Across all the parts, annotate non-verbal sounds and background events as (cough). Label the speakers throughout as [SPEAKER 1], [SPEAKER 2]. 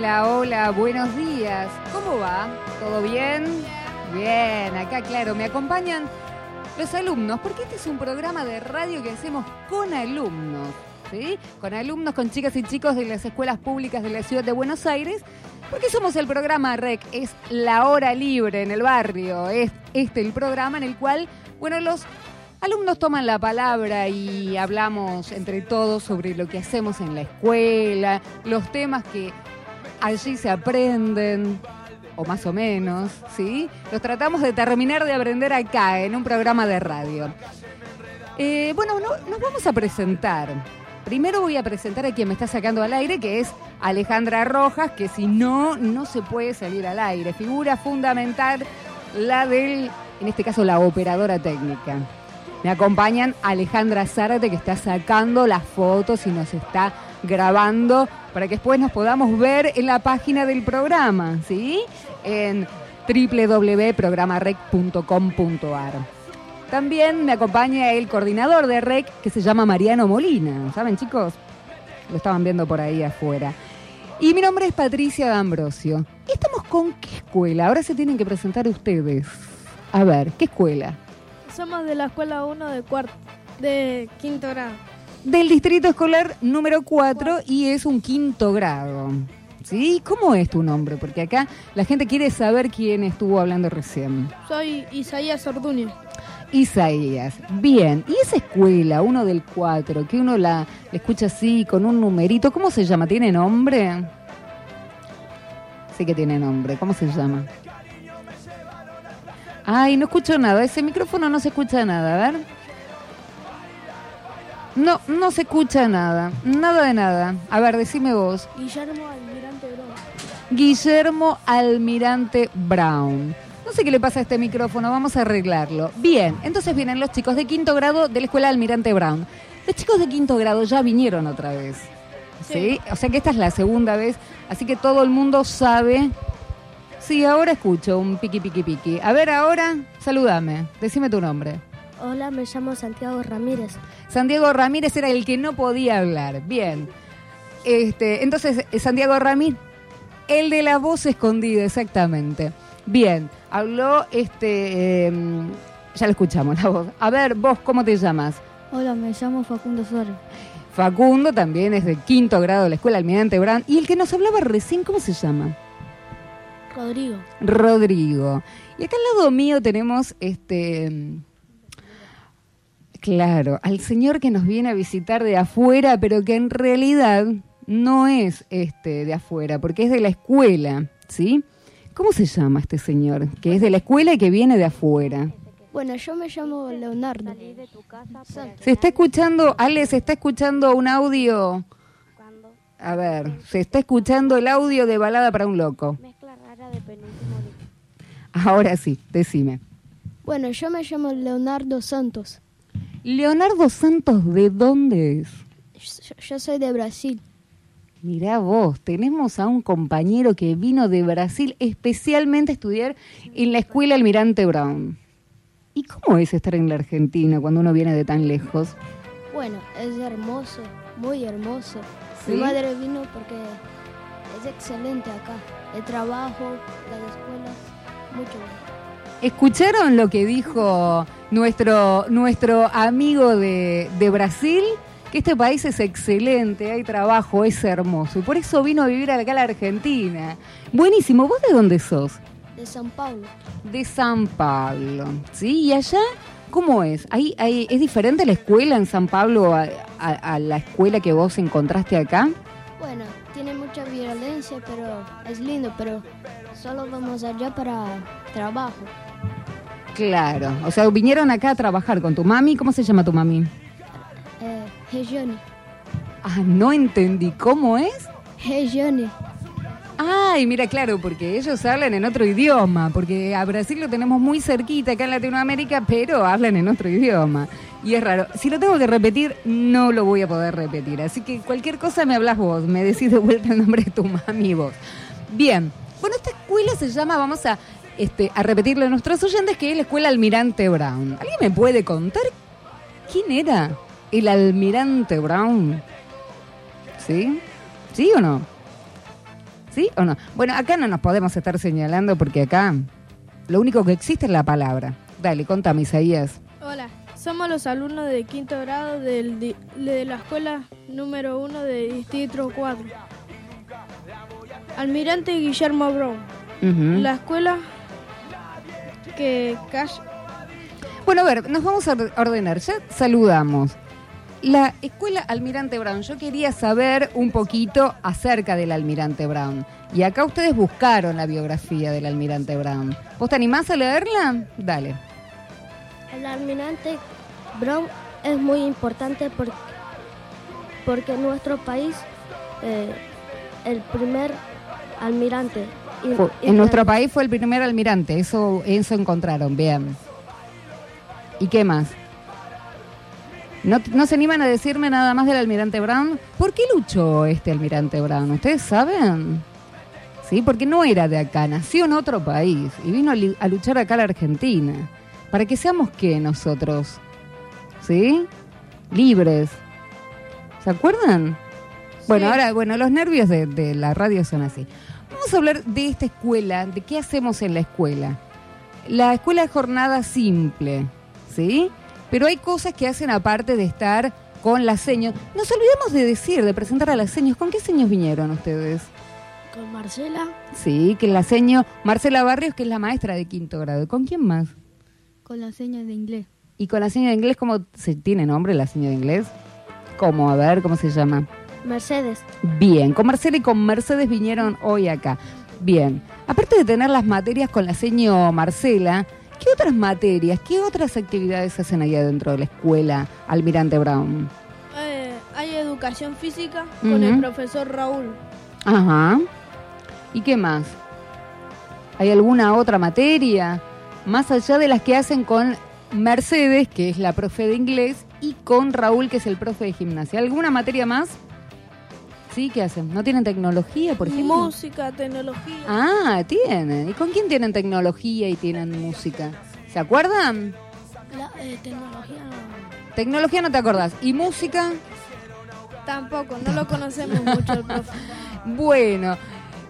[SPEAKER 1] Hola, hola, buenos días. ¿Cómo va? ¿Todo bien? Bien, acá claro, me acompañan los alumnos, porque este es un programa de radio que hacemos con alumnos, ¿sí? Con alumnos, con chicas y chicos de las escuelas públicas de la ciudad de Buenos Aires, porque somos el programa REC, es la hora libre en el barrio, es este el programa en el cual, bueno, los alumnos toman la palabra y hablamos entre todos sobre lo que hacemos en la escuela, los temas que allí se aprenden, o más o menos, ¿sí? Los tratamos de terminar de aprender acá, en un programa de radio. Eh, bueno, no- nos vamos a presentar. Primero voy a presentar a quien me está sacando al aire, que es Alejandra Rojas, que si no, no se puede salir al aire. Figura fundamental, la del, en este caso, la operadora técnica. Me acompañan Alejandra Zárate, que está sacando las fotos y nos está grabando para que después nos podamos ver en la página del programa, ¿sí? En www.programarec.com.ar. También me acompaña el coordinador de REC, que se llama Mariano Molina. ¿Saben, chicos? Lo estaban viendo por ahí afuera. Y mi nombre es Patricia D'Ambrosio. ¿Y estamos con qué escuela? Ahora se tienen que presentar ustedes. A ver, ¿qué escuela?
[SPEAKER 2] Somos de la escuela 1 de de quinto grado.
[SPEAKER 1] Del distrito escolar número 4 y es un quinto grado. ¿Sí? ¿Cómo es tu nombre? Porque acá la gente quiere saber quién estuvo hablando recién.
[SPEAKER 2] Soy Isaías Orduña.
[SPEAKER 1] Isaías. Bien. ¿Y esa escuela, uno del 4, que uno la, la escucha así con un numerito, ¿cómo se llama? ¿Tiene nombre? Sí que tiene nombre. ¿Cómo se llama? Ay, no escucho nada. Ese micrófono no se escucha nada. A ver. No, no se escucha nada. Nada de nada. A ver, decime vos.
[SPEAKER 2] Guillermo Almirante Brown.
[SPEAKER 1] Guillermo Almirante Brown. No sé qué le pasa a este micrófono, vamos a arreglarlo. Bien, entonces vienen los chicos de quinto grado de la escuela Almirante Brown. Los chicos de quinto grado ya vinieron otra vez. ¿Sí?
[SPEAKER 2] Sí.
[SPEAKER 1] O sea que esta es la segunda vez, así que todo el mundo sabe. Sí, ahora escucho un piqui piqui piqui. A ver, ahora, salúdame, decime tu nombre.
[SPEAKER 2] Hola, me llamo Santiago Ramírez.
[SPEAKER 1] Santiago Ramírez era el que no podía hablar. Bien. Este, entonces, eh, Santiago Ramírez, el de la voz escondida, exactamente. Bien, habló este. eh, ya lo escuchamos, la voz. A ver, vos, ¿cómo te llamas?
[SPEAKER 2] Hola, me llamo Facundo Suárez.
[SPEAKER 1] Facundo también es de quinto grado de la escuela Almirante Brown. Y el que nos hablaba recién, ¿cómo se llama?
[SPEAKER 2] Rodrigo.
[SPEAKER 1] Rodrigo. Y acá al lado mío tenemos este. Claro, al señor que nos viene a visitar de afuera, pero que en realidad no es este de afuera, porque es de la escuela, ¿sí? ¿Cómo se llama este señor? Que es de la escuela y que viene de afuera.
[SPEAKER 2] Bueno, yo me llamo Leonardo.
[SPEAKER 1] Se está escuchando, Ale, se está escuchando un audio. A ver, se está escuchando el audio de Balada para un Loco.
[SPEAKER 3] Mezcla rara de penúltimo disco.
[SPEAKER 1] Ahora sí, decime.
[SPEAKER 2] Bueno, yo me llamo Leonardo Santos.
[SPEAKER 1] Leonardo Santos, ¿de dónde es?
[SPEAKER 2] Yo, yo soy de Brasil.
[SPEAKER 1] Mirá vos, tenemos a un compañero que vino de Brasil especialmente a estudiar en la escuela Almirante Brown. ¿Y cómo es estar en la Argentina cuando uno viene de tan lejos?
[SPEAKER 2] Bueno, es hermoso, muy hermoso.
[SPEAKER 1] ¿Sí?
[SPEAKER 2] Mi madre vino porque es excelente acá. El trabajo, las escuelas, mucho bueno.
[SPEAKER 1] ¿Escucharon lo que dijo nuestro, nuestro amigo de, de Brasil? Que este país es excelente, hay trabajo, es hermoso. Y por eso vino a vivir acá a la Argentina. Buenísimo, ¿vos de dónde sos?
[SPEAKER 2] De San Paulo.
[SPEAKER 1] De San Pablo. ¿Sí? ¿Y allá cómo es? ¿Hay, hay, ¿Es diferente la escuela en San Pablo a, a- a la escuela que vos encontraste acá?
[SPEAKER 2] Bueno, tiene mucha violencia, pero es lindo, pero solo vamos allá para trabajo.
[SPEAKER 1] Claro. O sea, vinieron acá a trabajar con tu mami. ¿Cómo se llama tu mami?
[SPEAKER 2] Eh, hey Johnny,
[SPEAKER 1] Ah, no entendí. ¿Cómo es?
[SPEAKER 2] hey Johnny.
[SPEAKER 1] Ay, mira, claro, porque ellos hablan en otro idioma, porque a Brasil lo tenemos muy cerquita acá en Latinoamérica, pero hablan en otro idioma. Y es raro. Si lo tengo que repetir, no lo voy a poder repetir. Así que cualquier cosa me hablas vos, me decís de vuelta el nombre de tu mami vos. Bien. Bueno, esta escuela se llama, vamos a, este, a repetirle a nuestros oyentes, que es la escuela Almirante Brown. ¿Alguien me puede contar quién era el Almirante Brown? ¿Sí? ¿Sí o no? ¿Sí o no? Bueno, acá no nos podemos estar señalando porque acá lo único que existe es la palabra. Dale, contame, Isaías.
[SPEAKER 4] Hola, somos los alumnos de quinto grado del de la escuela número uno de Distrito 4. Almirante Guillermo Brown. La escuela
[SPEAKER 1] Bueno, a ver, nos vamos a or- ordenar. Ya saludamos. La escuela Almirante Brown. Yo quería saber un poquito acerca del Almirante Brown. Y acá ustedes buscaron la biografía del Almirante Brown. ¿Vos te animás a leerla? Dale.
[SPEAKER 2] El almirante Brown es muy importante porque, porque en nuestro país eh, el primer almirante y-
[SPEAKER 1] Fue-
[SPEAKER 2] y-
[SPEAKER 1] en nuestro país fue el primer almirante. Eso, eso encontraron, vean. ¿Y qué más? ¿No, ¿No se animan a decirme nada más del almirante Brown? ¿Por qué luchó este almirante Brown? ¿Ustedes saben? Sí, porque no era de acá, nació en otro país y vino a, luchar acá a la Argentina. ¿Para que seamos qué nosotros? ¿Sí? Libres. ¿Se acuerdan? Bueno, ahora, bueno, los nervios de, de la radio son así. Vamos a hablar de esta escuela, de qué hacemos en la escuela. La escuela es jornada simple, ¿sí? Pero hay cosas que hacen aparte de estar con las señas. Nos olvidamos de decir, de presentar a las señas. ¿Con qué señas vinieron ustedes?
[SPEAKER 2] con Marcela,
[SPEAKER 1] Sí, que la seño Marcela Barrios, que es la maestra de quinto grado. ¿Y ¿Con quién más?
[SPEAKER 2] con la seña de inglés.
[SPEAKER 1] ¿Y con la seña de inglés cómo se tiene nombre la seña de inglés? ¿Cómo? A ver, ¿cómo se llama?
[SPEAKER 2] Mercedes,
[SPEAKER 1] Bien, con Marcela y con Mercedes vinieron hoy acá. Bien, aparte de tener las materias con la seño Marcela, ¿qué otras materias, qué otras actividades hacen ahí adentro de la escuela Almirante Brown?
[SPEAKER 4] eh, hay educación física con el profesor Raúl.
[SPEAKER 1] Ajá. ¿Y qué más? ¿Hay alguna otra materia? Más allá de las que hacen con Mercedes, que es la profe de inglés, y con Raúl, que es el profe de gimnasia. ¿Alguna materia más? ¿Sí? ¿Qué hacen? ¿No tienen tecnología, por ejemplo?
[SPEAKER 4] Música, tecnología.
[SPEAKER 1] Ah, tienen. ¿Y con quién tienen tecnología y tienen música? ¿Se acuerdan?
[SPEAKER 2] la eh, tecnología
[SPEAKER 1] Tecnología no te acordás. ¿Y música?
[SPEAKER 4] Tampoco, no lo conocemos mucho el profe. (laughs)
[SPEAKER 1] Bueno,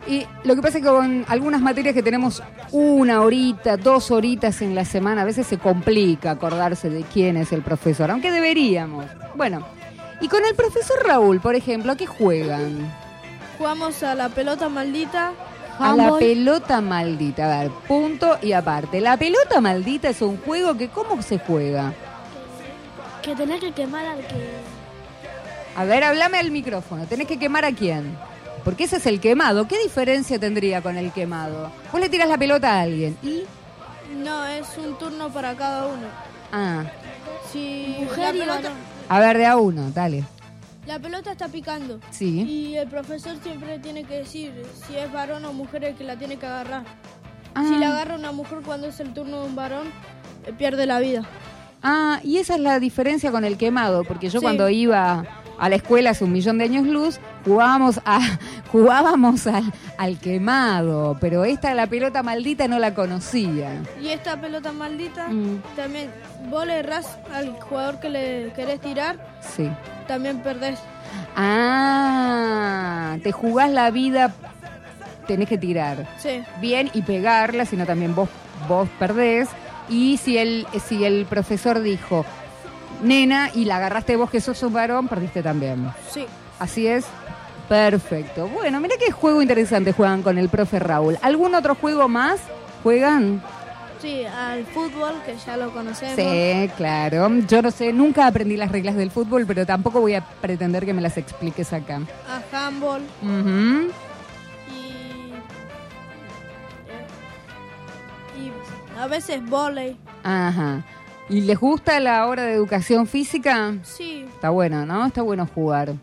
[SPEAKER 1] y lo que pasa es que con algunas materias que tenemos una horita, dos horitas en la semana, a veces se complica acordarse de quién es el profesor, aunque deberíamos. Bueno, y con el profesor Raúl, por ejemplo, ¿a qué juegan?
[SPEAKER 4] Jugamos a la pelota maldita.
[SPEAKER 1] A la pelota maldita. A ver, punto y aparte. La pelota maldita es un juego que, ¿cómo se juega?
[SPEAKER 2] que tenés que quemar al que
[SPEAKER 1] A ver, háblame al micrófono. ¿Tenés que quemar a quién? Porque ese es el quemado. ¿Qué diferencia tendría con el quemado? Vos le tiras la pelota a alguien y...
[SPEAKER 4] No, es un turno para cada uno.
[SPEAKER 1] Ah,
[SPEAKER 4] Si
[SPEAKER 2] Mujer
[SPEAKER 4] la
[SPEAKER 2] y
[SPEAKER 4] pelota,
[SPEAKER 2] varón.
[SPEAKER 1] A ver, de a uno, dale.
[SPEAKER 4] la pelota está picando.
[SPEAKER 1] Sí.
[SPEAKER 4] Y el profesor siempre tiene que decir si es varón o mujer el que la tiene que agarrar.
[SPEAKER 1] Ah,
[SPEAKER 4] Si la agarra una mujer cuando es el turno de un varón, eh, pierde la vida.
[SPEAKER 1] ah, y esa es la diferencia con el quemado, porque yo
[SPEAKER 4] Sí.
[SPEAKER 1] cuando iba a la escuela hace un millón de años luz, jugábamos, a, (laughs) jugábamos al, al quemado, pero esta, la pelota maldita, no la conocía.
[SPEAKER 4] Y esta pelota maldita,
[SPEAKER 1] Mm,
[SPEAKER 4] también vos le errás al jugador que le querés tirar,
[SPEAKER 1] sí.
[SPEAKER 4] también perdés.
[SPEAKER 1] Ah, te jugás la vida, tenés que tirar.
[SPEAKER 4] Sí,
[SPEAKER 1] bien y pegarla, sino también vos, vos perdés. Y si el, si el profesor dijo, nena, y la agarraste vos que sos un varón, perdiste también.
[SPEAKER 4] sí.
[SPEAKER 1] Así es. Perfecto. Bueno, mira qué juego interesante juegan con el profe Raúl. ¿Algún otro juego más juegan?
[SPEAKER 4] Sí, al fútbol, que ya lo conocemos.
[SPEAKER 1] Sí, claro. Yo no sé, nunca aprendí las reglas del fútbol, pero tampoco voy a pretender que me las expliques acá.
[SPEAKER 4] A handball
[SPEAKER 1] Ujú.
[SPEAKER 4] y... y a veces volei.
[SPEAKER 1] Ajá. ¿Y les gusta la hora de educación física?
[SPEAKER 4] Sí,
[SPEAKER 1] Está bueno, ¿no? Está bueno jugar.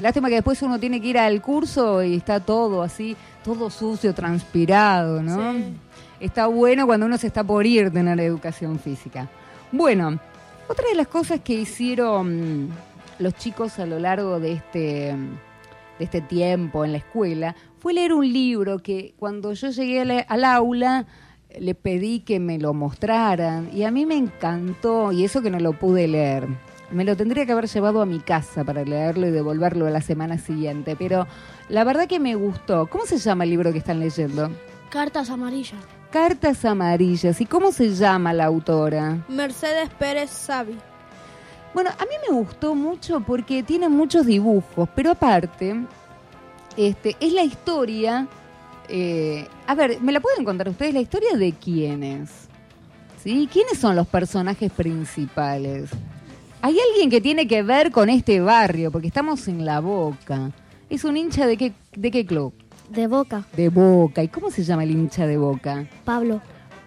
[SPEAKER 1] Lástima que después uno tiene que ir al curso y está todo así, todo sucio, transpirado, ¿no?
[SPEAKER 4] Sí.
[SPEAKER 1] Está bueno cuando uno se está por ir tener educación física. Bueno, otra de las cosas que hicieron los chicos a lo largo de este, de este tiempo en la escuela fue leer un libro que cuando yo llegué al aula le pedí que me lo mostraran y a mí me encantó y eso que no lo pude leer. Me lo tendría que haber llevado a mi casa para leerlo y devolverlo a la semana siguiente, pero la verdad que me gustó. ¿Cómo se llama el libro que están leyendo?
[SPEAKER 4] Cartas amarillas.
[SPEAKER 1] Cartas amarillas. ¿Y cómo se llama la autora?
[SPEAKER 4] Mercedes Pérez Savi.
[SPEAKER 1] Bueno, a mí me gustó mucho porque tiene muchos dibujos, pero aparte, este, es la historia. Eh, a ver, ¿me la pueden contar ustedes? ¿La historia de quiénes? ¿Sí? ¿Quiénes son los personajes principales? Hay alguien que tiene que ver con este barrio, porque estamos en la boca. ¿Es un hincha de qué, de qué club?
[SPEAKER 2] De Boca,
[SPEAKER 1] De Boca. ¿Y cómo se llama el hincha de Boca?
[SPEAKER 2] Pablo,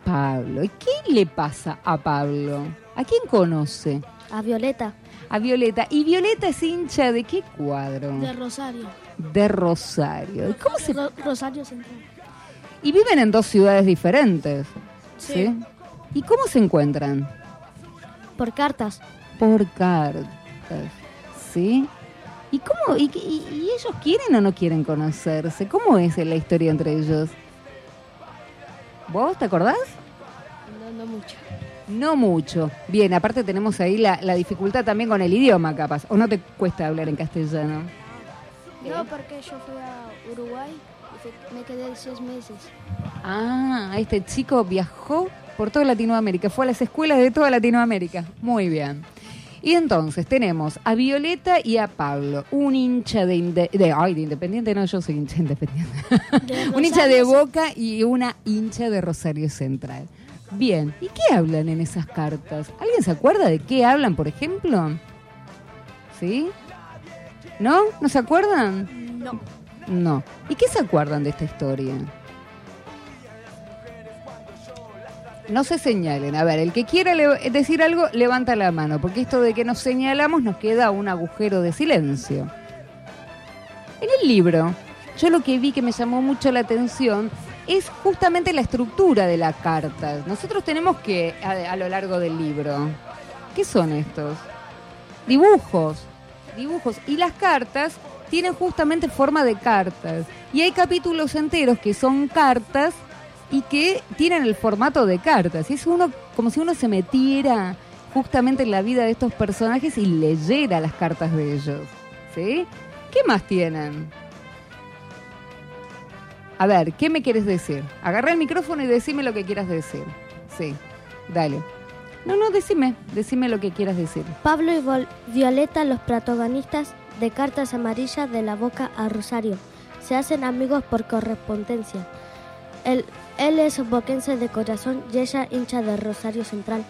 [SPEAKER 1] Pablo. ¿Y qué le pasa a Pablo? ¿A quién conoce?
[SPEAKER 2] a Violeta,
[SPEAKER 1] A Violeta. ¿Y Violeta es hincha de qué cuadro?
[SPEAKER 4] De Rosario.
[SPEAKER 1] De Rosario. ¿Y, cómo se...
[SPEAKER 4] Ro- Rosario Central.
[SPEAKER 1] y viven en dos ciudades diferentes. ¿sí?
[SPEAKER 4] Sí.
[SPEAKER 1] ¿Y cómo se encuentran?
[SPEAKER 2] por cartas.
[SPEAKER 1] Por cartas. ¿Sí? ¿Y cómo? ¿Y, y- y ellos quieren o no quieren conocerse? ¿Cómo es la historia entre ellos? ¿Vos te acordás?
[SPEAKER 4] No, no mucho.
[SPEAKER 1] No mucho. Bien, aparte tenemos ahí la, la dificultad también con el idioma, capaz. ¿O no te cuesta hablar en castellano?
[SPEAKER 2] No, porque yo fui a Uruguay y me quedé seis meses.
[SPEAKER 1] Ah, este chico viajó por toda Latinoamérica, fue a las escuelas de toda Latinoamérica. Muy bien. Y entonces tenemos a Violeta y a Pablo, un hincha de, inde- de ay, de Independiente, no, yo soy hincha de Independiente.
[SPEAKER 4] De (laughs)
[SPEAKER 1] un hincha de Boca y una hincha de Rosario Central. Bien, ¿y qué hablan en esas cartas? ¿Alguien se acuerda de qué hablan, por ejemplo? ¿Sí? ¿No? ¿No se acuerdan?
[SPEAKER 4] No.
[SPEAKER 1] No. ¿Y qué se acuerdan de esta historia? No se señalen. A ver, el que quiera decir algo, levanta la mano, porque esto de que nos señalamos nos queda un agujero de silencio. En el libro, yo lo que vi que me llamó mucho la atención es justamente la estructura de la carta. Nosotros tenemos que, a, a lo largo del libro, ¿qué son estos? Dibujos, dibujos. Y las cartas tienen justamente forma de cartas. Y hay capítulos enteros que son cartas y que tienen el formato de cartas. Es uno como si uno se metiera justamente en la vida de estos personajes y leyera las cartas de ellos. ¿Sí? ¿Qué más tienen? A ver, ¿qué me quieres decir? Agarra el micrófono y decime lo que quieras decir. Sí, dale. No, no, decime, decime lo que quieras decir.
[SPEAKER 2] Pablo y Vol- Violeta, los protagonistas de Cartas Amarillas de la Boca a Rosario, se hacen amigos por correspondencia. Él, él es boquense de corazón y ella hincha de Rosario Central.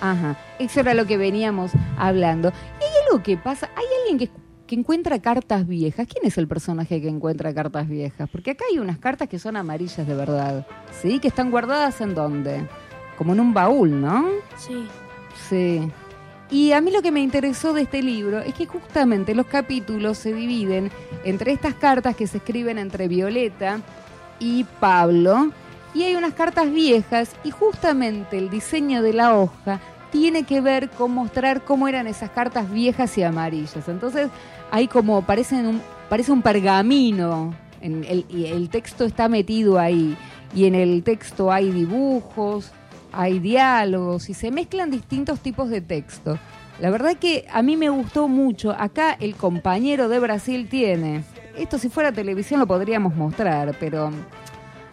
[SPEAKER 1] Ajá, eso era lo que veníamos hablando. Y hay algo que pasa, hay alguien que, que encuentra cartas viejas. ¿Quién es el personaje que encuentra cartas viejas? Porque acá hay unas cartas que son amarillas de verdad, ¿sí? Que están guardadas en dónde? Como en un baúl, ¿no?
[SPEAKER 4] Sí.
[SPEAKER 1] Sí. Y a mí lo que me interesó de este libro es que justamente los capítulos se dividen entre estas cartas que se escriben entre Violeta y Pablo, y hay unas cartas viejas, y justamente el diseño de la hoja tiene que ver con mostrar cómo eran esas cartas viejas y amarillas. Entonces, hay como, parecen un, parece un pergamino, en el, y el texto está metido ahí, y en el texto hay dibujos, hay diálogos y se mezclan distintos tipos de texto. La verdad que a mí me gustó mucho. Acá el compañero de Brasil tiene. Esto si fuera televisión lo podríamos mostrar, pero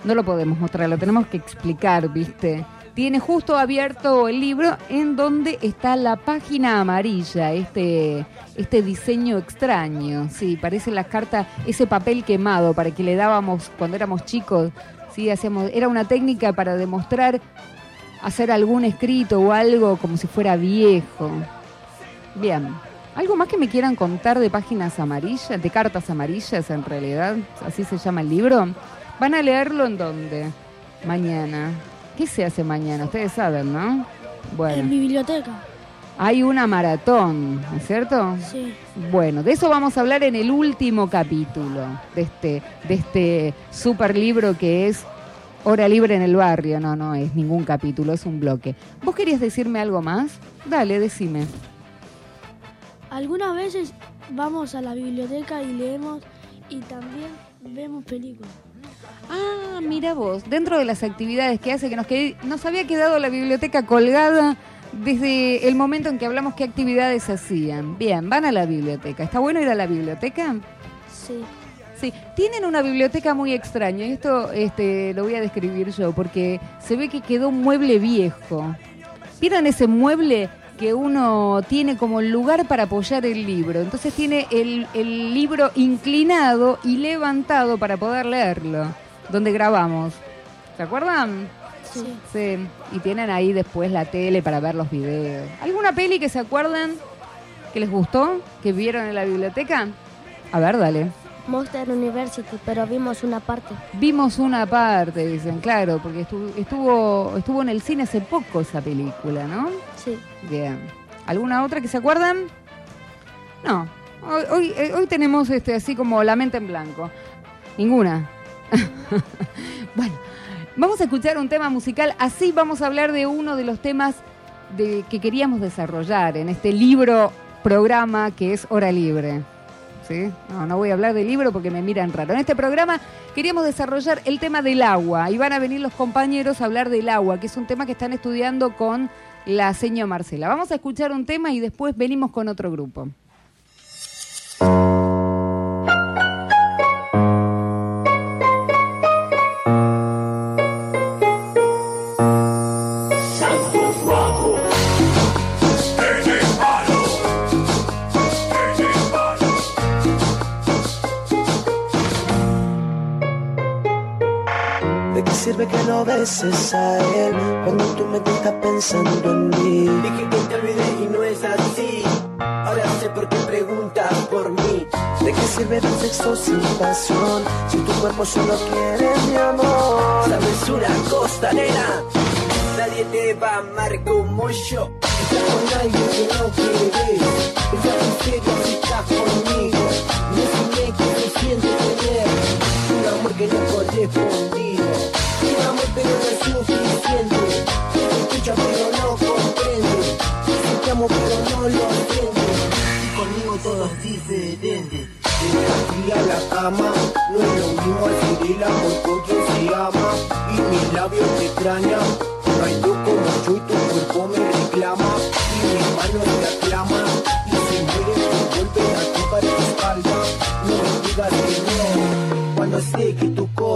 [SPEAKER 1] no lo podemos mostrar, lo tenemos que explicar, ¿viste? Tiene justo abierto el libro en donde está la página amarilla, este, este diseño extraño. Sí, parece las cartas, ese papel quemado para que le dábamos cuando éramos chicos. Sí, hacíamos, era una técnica para demostrar hacer algún escrito o algo como si fuera viejo. Bien. ¿Algo más que me quieran contar de páginas amarillas, de cartas amarillas en realidad? Así se llama el libro. ¿Van a leerlo en dónde? Mañana. ¿Qué se hace mañana? Ustedes saben, ¿no?
[SPEAKER 4] En
[SPEAKER 1] Bueno,
[SPEAKER 4] mi biblioteca.
[SPEAKER 1] hay una maratón, ¿no es cierto?
[SPEAKER 4] Sí.
[SPEAKER 1] Bueno, de eso vamos a hablar en el último capítulo de este, de este super libro que es Hora Libre en el Barrio. No, no es ningún capítulo, es un bloque. ¿Vos querías decirme algo más? Dale, decime.
[SPEAKER 4] Algunas veces vamos a la biblioteca y leemos y también vemos películas.
[SPEAKER 1] Ah, mira vos, dentro de las actividades que hace que nos quede, nos había quedado la biblioteca colgada desde el momento en que hablamos qué actividades hacían. Bien, van a la biblioteca. ¿Está bueno ir a la biblioteca?
[SPEAKER 2] Sí.
[SPEAKER 1] Sí, tienen una biblioteca muy extraña esto este, lo voy a describir yo porque se ve que quedó un mueble viejo. ¿Vieron ese mueble que uno tiene como lugar para apoyar el libro? Entonces tiene el, el libro inclinado y levantado para poder leerlo, donde grabamos. ¿Se acuerdan?
[SPEAKER 2] Sí.
[SPEAKER 1] Sí, y tienen ahí después la tele para ver los videos. ¿Alguna peli que se acuerdan que les gustó, que vieron en la biblioteca? A ver, dale.
[SPEAKER 2] Monster University, pero vimos una parte.
[SPEAKER 1] Vimos una parte, dicen, claro, porque estuvo, estuvo, estuvo en el cine hace poco esa película, ¿no?
[SPEAKER 2] Sí.
[SPEAKER 1] Bien. ¿Alguna otra que se acuerdan? No. Hoy, hoy, eh, hoy tenemos este así como la mente en blanco. Ninguna. (laughs) bueno, vamos a escuchar un tema musical. Así vamos a hablar de uno de los temas de, que queríamos desarrollar en este libro programa que es Hora Libre. ¿Sí? No, no voy a hablar del libro porque me miran raro. En este programa queríamos desarrollar el tema del agua y van a venir los compañeros a hablar del agua, que es un tema que están estudiando con la señora Marcela. Vamos a escuchar un tema y después venimos con otro grupo.
[SPEAKER 5] Sirve que no beses a él cuando tu mente está pensando en mí?
[SPEAKER 6] Dije que te olvidé y no es así. Ahora sé por qué preguntas por mí.
[SPEAKER 5] ¿De qué sirve el sexo sin pasión si tu cuerpo solo quiere mi amor?
[SPEAKER 6] Sabes una cosa, nena. Nadie te va a amar como yo. Estás con alguien que no quieres. Estás en serio si estás conmigo. Decime que se siente tener un amor que no es correspondido. Amor pero no es suficiente. Te escucha pero no comprende. Amo pero no lo entiende. Y conmigo todo es diferente. De la fría a la cama, no es lo mismo hacer el amor con quien se ama. Y mis labios te extrañan. No hay tú como yo y tu cuerpo me reclama. Y mis manos te aclaman.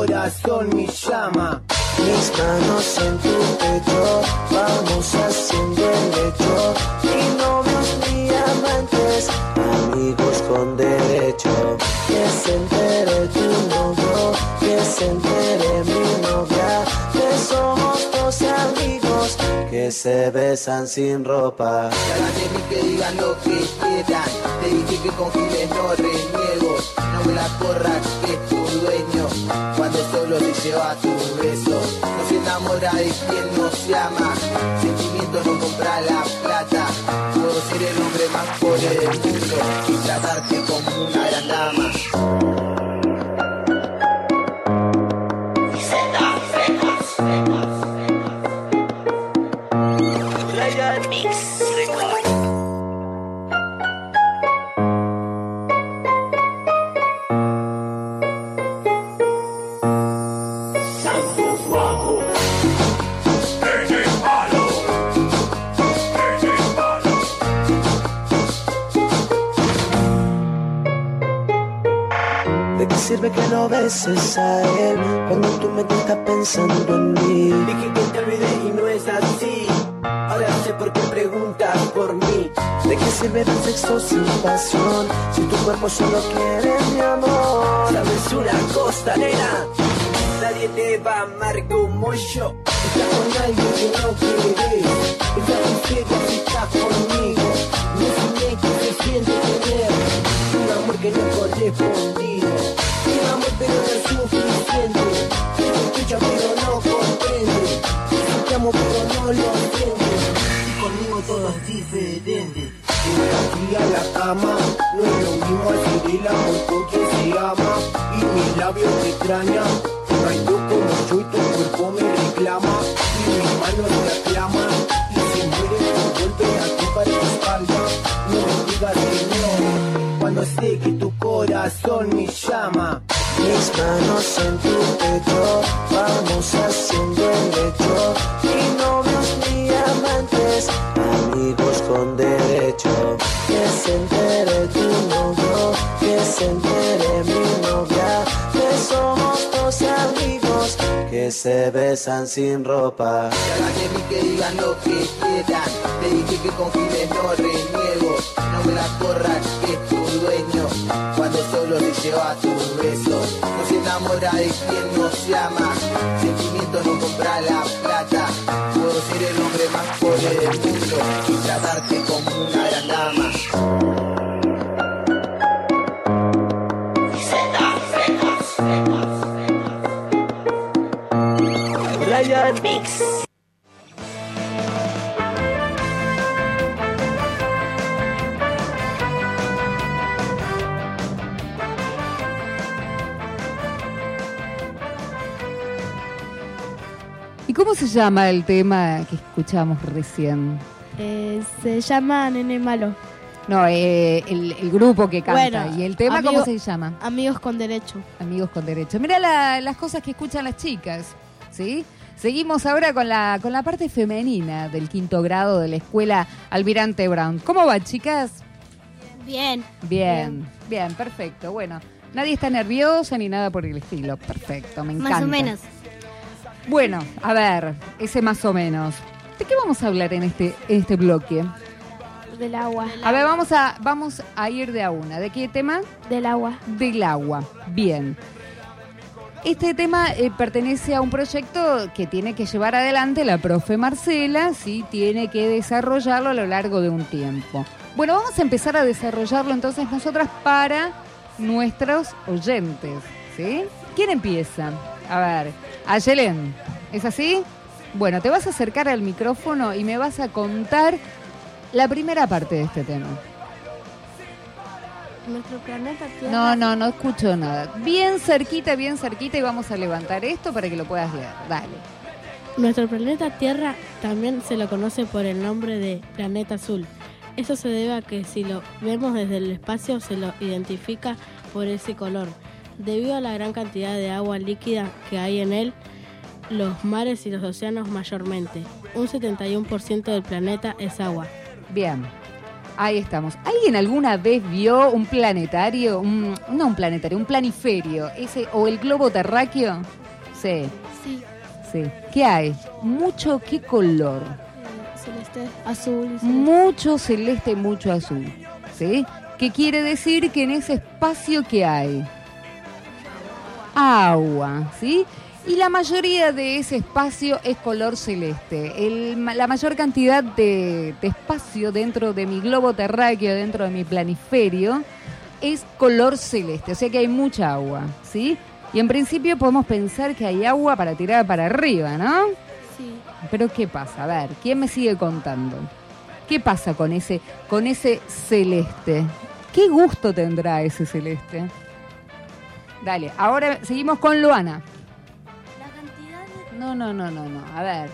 [SPEAKER 6] Corazón me llama.
[SPEAKER 5] Mis manos en tu pecho, vamos haciendo el lecho. Ni novios ni amantes, amigos con derecho. Que se entere tu novio, que se entere mi novia. Que somos dos amigos que se besan sin ropa.
[SPEAKER 6] Que de mí que digan lo que quieran. Te dije que con giles no reniego. No me la corras que tu dueño. Cuando solo te lleva tu beso. No se enamora de quien no se ama. Sentimiento no compra la plata. Puedo ser el hombre más pobre del mundo y tratarte
[SPEAKER 5] sirve que no beses a él cuando tu mente está pensando en mí?
[SPEAKER 6] Dije que te olvidé y no es así. Ahora sé por qué preguntas por mí.
[SPEAKER 5] ¿De qué sirve el sexo sin pasión si tu cuerpo solo quiere mi amor?
[SPEAKER 6] Sabes una cosa, nena. Nadie te va a amar como yo. Estás con alguien que no quieres. Estás serio si estás conmigo. Decime que se siente tener un amor que no es correspondido. Un amor pero no es suficiente. Te escucha pero no comprende. Te amo pero no lo entiende. Y conmigo todo es diferente.
[SPEAKER 5] La fría a la cama, no es lo mismo el amor con se ama. Y mis labios te extrañan. Tú como yo y tu cuerpo me reclama. Y mis manos te aclaman. Y se muere por golpe aquí para tu espalda. No me digas.
[SPEAKER 6] Cuando sé que tu corazón me llama.
[SPEAKER 5] Mis manos en tu pecho, vamos haciendo el lecho. Ni novios ni amantes, amigos con derecho. Que se entere tu novio, que se entere mi novia, que somos dos amigos que se besan sin ropa.
[SPEAKER 6] Que mí que digan lo que quieran. Te dije que con Giles no reniego. No me la corras, que solo te lleva tus besos. No se enamora de quien no se ama. Sentimiento no compra la plata. Puedo ser el hombre más pobre del mundo y tratarte como una gran dama.
[SPEAKER 5] Mix.
[SPEAKER 1] ¿Y cómo se llama el tema que escuchamos recién?
[SPEAKER 4] Eh, se llama Nene Malo.
[SPEAKER 1] No, eh, el, el grupo que canta.
[SPEAKER 4] Bueno,
[SPEAKER 1] ¿Y el tema
[SPEAKER 4] amigo-
[SPEAKER 1] cómo se llama?
[SPEAKER 4] Amigos con derecho.
[SPEAKER 1] Amigos con derecho. Mira la- las cosas que escuchan las chicas, ¿sí? Seguimos ahora con la, con la parte femenina del quinto grado de la escuela Almirante Brown. ¿Cómo va, chicas?
[SPEAKER 2] Bien.
[SPEAKER 1] Bien, bien, perfecto. Bueno, nadie está nerviosa ni nada por el estilo. Perfecto, me encanta.
[SPEAKER 2] Más o menos.
[SPEAKER 1] Bueno, a ver, ese más o menos. ¿De qué vamos a hablar en este, en este bloque?
[SPEAKER 4] Del agua.
[SPEAKER 1] A ver, vamos a, vamos a ir de a una. ¿De qué tema?
[SPEAKER 4] Del agua.
[SPEAKER 1] Del agua. Bien. Este tema eh, pertenece a un proyecto que tiene que llevar adelante la profe Marcela, sí, tiene que desarrollarlo a lo largo de un tiempo. Bueno, vamos a empezar a desarrollarlo entonces nosotras para nuestros oyentes, ¿sí? ¿Quién empieza? A ver, Ayelen, ¿es así? Bueno, te vas a acercar al micrófono y me vas a contar la primera parte de este tema.
[SPEAKER 4] Nuestro planeta Tierra.
[SPEAKER 1] No, no, no escucho nada. Bien cerquita, bien cerquita y vamos a levantar esto para que lo puedas leer. Dale.
[SPEAKER 7] Nuestro planeta Tierra también se lo conoce por el nombre de planeta azul. Eso se debe a que si lo vemos desde el espacio se lo identifica por ese color. Debido a la gran cantidad de agua líquida que hay en él, los mares y los océanos mayormente. Un 71% del planeta es agua.
[SPEAKER 1] Bien. Ahí estamos. ¿Alguien alguna vez vio un planetario? Un, no un planetario, un planiferio. Ese, ¿O el globo terráqueo? Sí,
[SPEAKER 4] Sí.
[SPEAKER 1] sí. ¿Qué hay? Mucho, ¿qué color?
[SPEAKER 4] Eh, celeste, azul celeste.
[SPEAKER 1] Mucho celeste, mucho azul. ¿Sí? ¿Qué quiere decir que en ese espacio que hay? Agua, ¿sí? Y la mayoría de ese espacio es color celeste. El la mayor cantidad de, de espacio dentro de mi globo terráqueo, dentro de mi planiferio, es color celeste. O sea que hay mucha agua, ¿sí? Y en principio podemos pensar que hay agua para tirar para arriba, ¿no?
[SPEAKER 4] Sí.
[SPEAKER 1] Pero ¿qué pasa? A ver, ¿quién me sigue contando? ¿Qué pasa con ese, con ese celeste? ¿Qué gusto tendrá ese celeste? Dale, ahora seguimos con Luana.
[SPEAKER 2] La cantidad de...
[SPEAKER 1] No, no, no, no, no. A ver.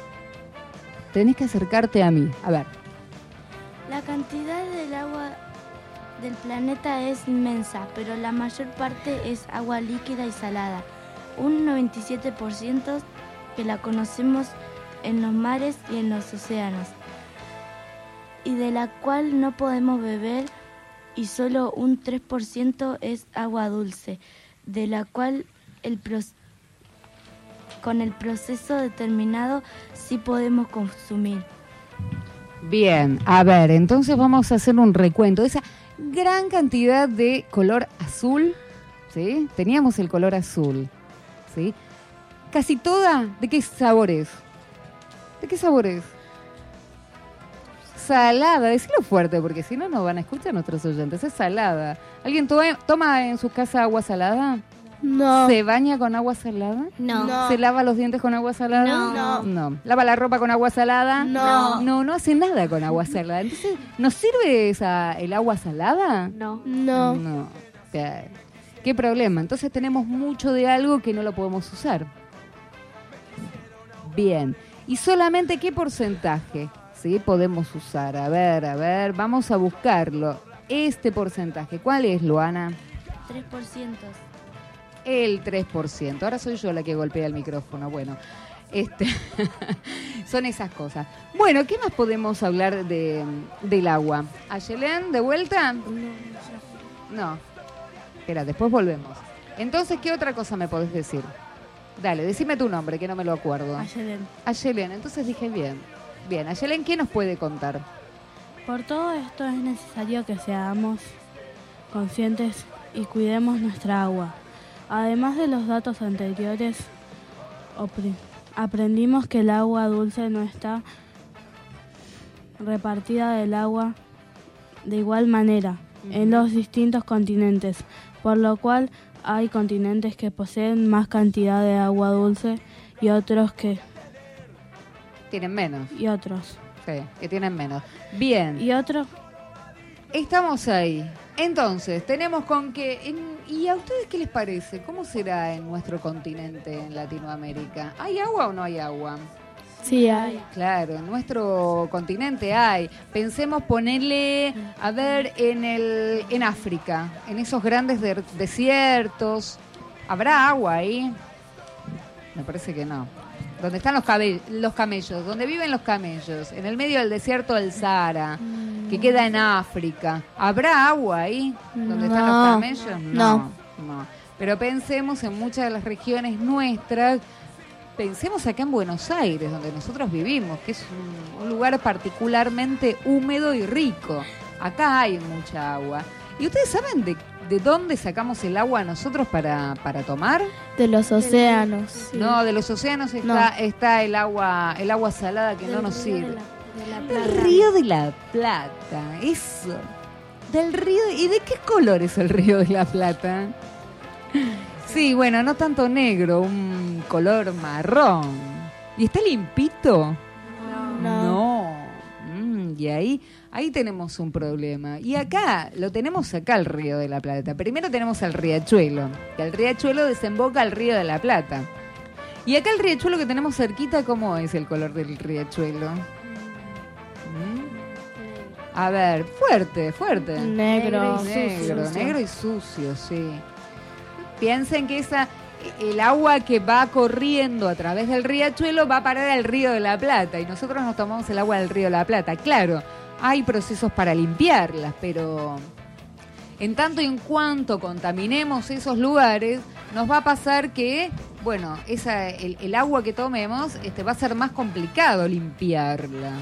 [SPEAKER 1] Tenés que acercarte a mí. A ver.
[SPEAKER 3] La cantidad del agua del planeta es inmensa, pero la mayor parte es agua líquida y salada. Un 97% que la conocemos en los mares y en los océanos, y de la cual no podemos beber, y solo un 3% es agua dulce, de la cual el con el proceso determinado sí podemos consumir.
[SPEAKER 1] Bien, a ver, entonces vamos a hacer un recuento. Esa gran cantidad de color azul, ¿sí? Teníamos el color azul, ¿sí? Casi toda, ¿de qué sabor es? ¿De qué sabor es? Salada, decilo fuerte, porque si no, no van a escuchar nuestros oyentes. Es salada. ¿Alguien to- toma en su casa agua salada?
[SPEAKER 4] No.
[SPEAKER 1] ¿Se baña con agua salada?
[SPEAKER 2] No.
[SPEAKER 4] No.
[SPEAKER 1] ¿Se lava los dientes con agua salada?
[SPEAKER 2] No.
[SPEAKER 1] No. ¿Lava la ropa con agua salada?
[SPEAKER 4] No.
[SPEAKER 1] No, no hace nada con agua salada. Entonces, ¿nos sirve esa, el agua salada?
[SPEAKER 3] No.
[SPEAKER 4] No.
[SPEAKER 1] No. O sea, ¿Qué problema? Entonces tenemos mucho de algo que no lo podemos usar. Bien. ¿Y solamente qué porcentaje sí podemos usar? A ver, a ver, vamos a buscarlo. Este porcentaje, ¿cuál es, Luana?
[SPEAKER 3] 3%.
[SPEAKER 1] El 3%. Ahora soy yo la que golpea el micrófono. Bueno, Este, (laughs) son esas cosas. Bueno, ¿qué más podemos hablar de, del agua? ¿Ayelén, de vuelta? No. Espera, después volvemos. Entonces, ¿qué otra cosa me podés decir? Dale, decime tu nombre, que no me lo acuerdo.
[SPEAKER 7] Ayelen.
[SPEAKER 1] Ayelén, entonces dije bien. Bien, Ayelén, ¿qué nos puede contar?
[SPEAKER 7] Por todo esto es necesario que seamos conscientes y cuidemos nuestra agua. Además de los datos anteriores, aprendimos que el agua dulce no está repartida del agua de igual manera en los distintos continentes, por lo cual hay continentes que poseen más cantidad de agua dulce y otros que
[SPEAKER 1] Tienen menos.
[SPEAKER 7] y otros
[SPEAKER 1] Sí, que tienen menos. Bien.
[SPEAKER 7] y otros
[SPEAKER 1] Estamos ahí. Entonces, tenemos con que... en- ¿Y a ustedes qué les parece? ¿Cómo será en nuestro continente, en Latinoamérica? ¿Hay agua o no hay agua?
[SPEAKER 4] Sí, hay.
[SPEAKER 1] Claro, en nuestro continente hay. Pensemos ponerle, a ver, en, el, en África, en esos grandes de- desiertos. ¿Habrá agua ahí? Me parece que no. Donde están los, los camellos, donde viven los camellos, en el medio del desierto del Sahara, que queda en África. ¿Habrá agua ahí? ¿Donde están los
[SPEAKER 2] No.
[SPEAKER 1] camellos?
[SPEAKER 2] No.
[SPEAKER 1] no. Pero pensemos en muchas de las regiones nuestras pensemos acá en Buenos Aires, donde nosotros vivimos, que es un, un lugar particularmente húmedo y rico. Acá hay mucha agua. ¿Y ustedes saben de, de dónde sacamos el agua nosotros para, para tomar?
[SPEAKER 2] De los océanos.
[SPEAKER 1] No, de los océanos está, está el agua, el agua salada que no nos sirve. Del río de la Plata, eso. Del río. ¿Y de qué color es el río de la Plata? Sí, bueno, no tanto negro, un color marrón. ¿Y está limpito? No. Mm, y ahí, ahí tenemos un problema. Y acá, lo tenemos acá el río de la Plata. Primero tenemos el riachuelo, que el riachuelo desemboca al río de la Plata. Y acá el riachuelo que tenemos cerquita, ¿cómo es el color del riachuelo? ¿Mm? A ver, fuerte, fuerte.
[SPEAKER 2] Negro.
[SPEAKER 1] Negro, negro y sucio, sí. Piensen que esa el agua que va corriendo a través del riachuelo va a parar al río de la Plata y nosotros nos tomamos el agua del río de la Plata. Claro, hay procesos para limpiarlas, pero en tanto y en cuanto contaminemos esos lugares, nos va a pasar que, bueno, esa, el, el agua que tomemos este, va a ser más complicado limpiarla.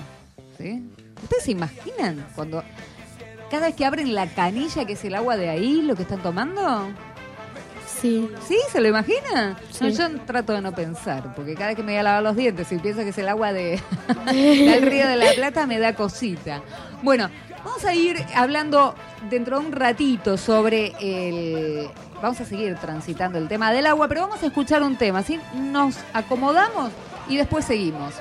[SPEAKER 1] ¿sí? ¿Ustedes se imaginan cuando cada vez que abren la canilla que es el agua de ahí, lo que están tomando?
[SPEAKER 2] Sí.
[SPEAKER 1] ¿Sí? ¿Se lo imagina? No, yo trato de no pensar, porque cada vez que me voy a lavar los dientes y pienso que es el agua de, (laughs) del río de la Plata, me da cosita. Bueno, vamos a ir hablando dentro de un ratito sobre el... Vamos a seguir transitando el tema del agua, pero vamos a escuchar un tema, ¿sí? Nos acomodamos y después seguimos.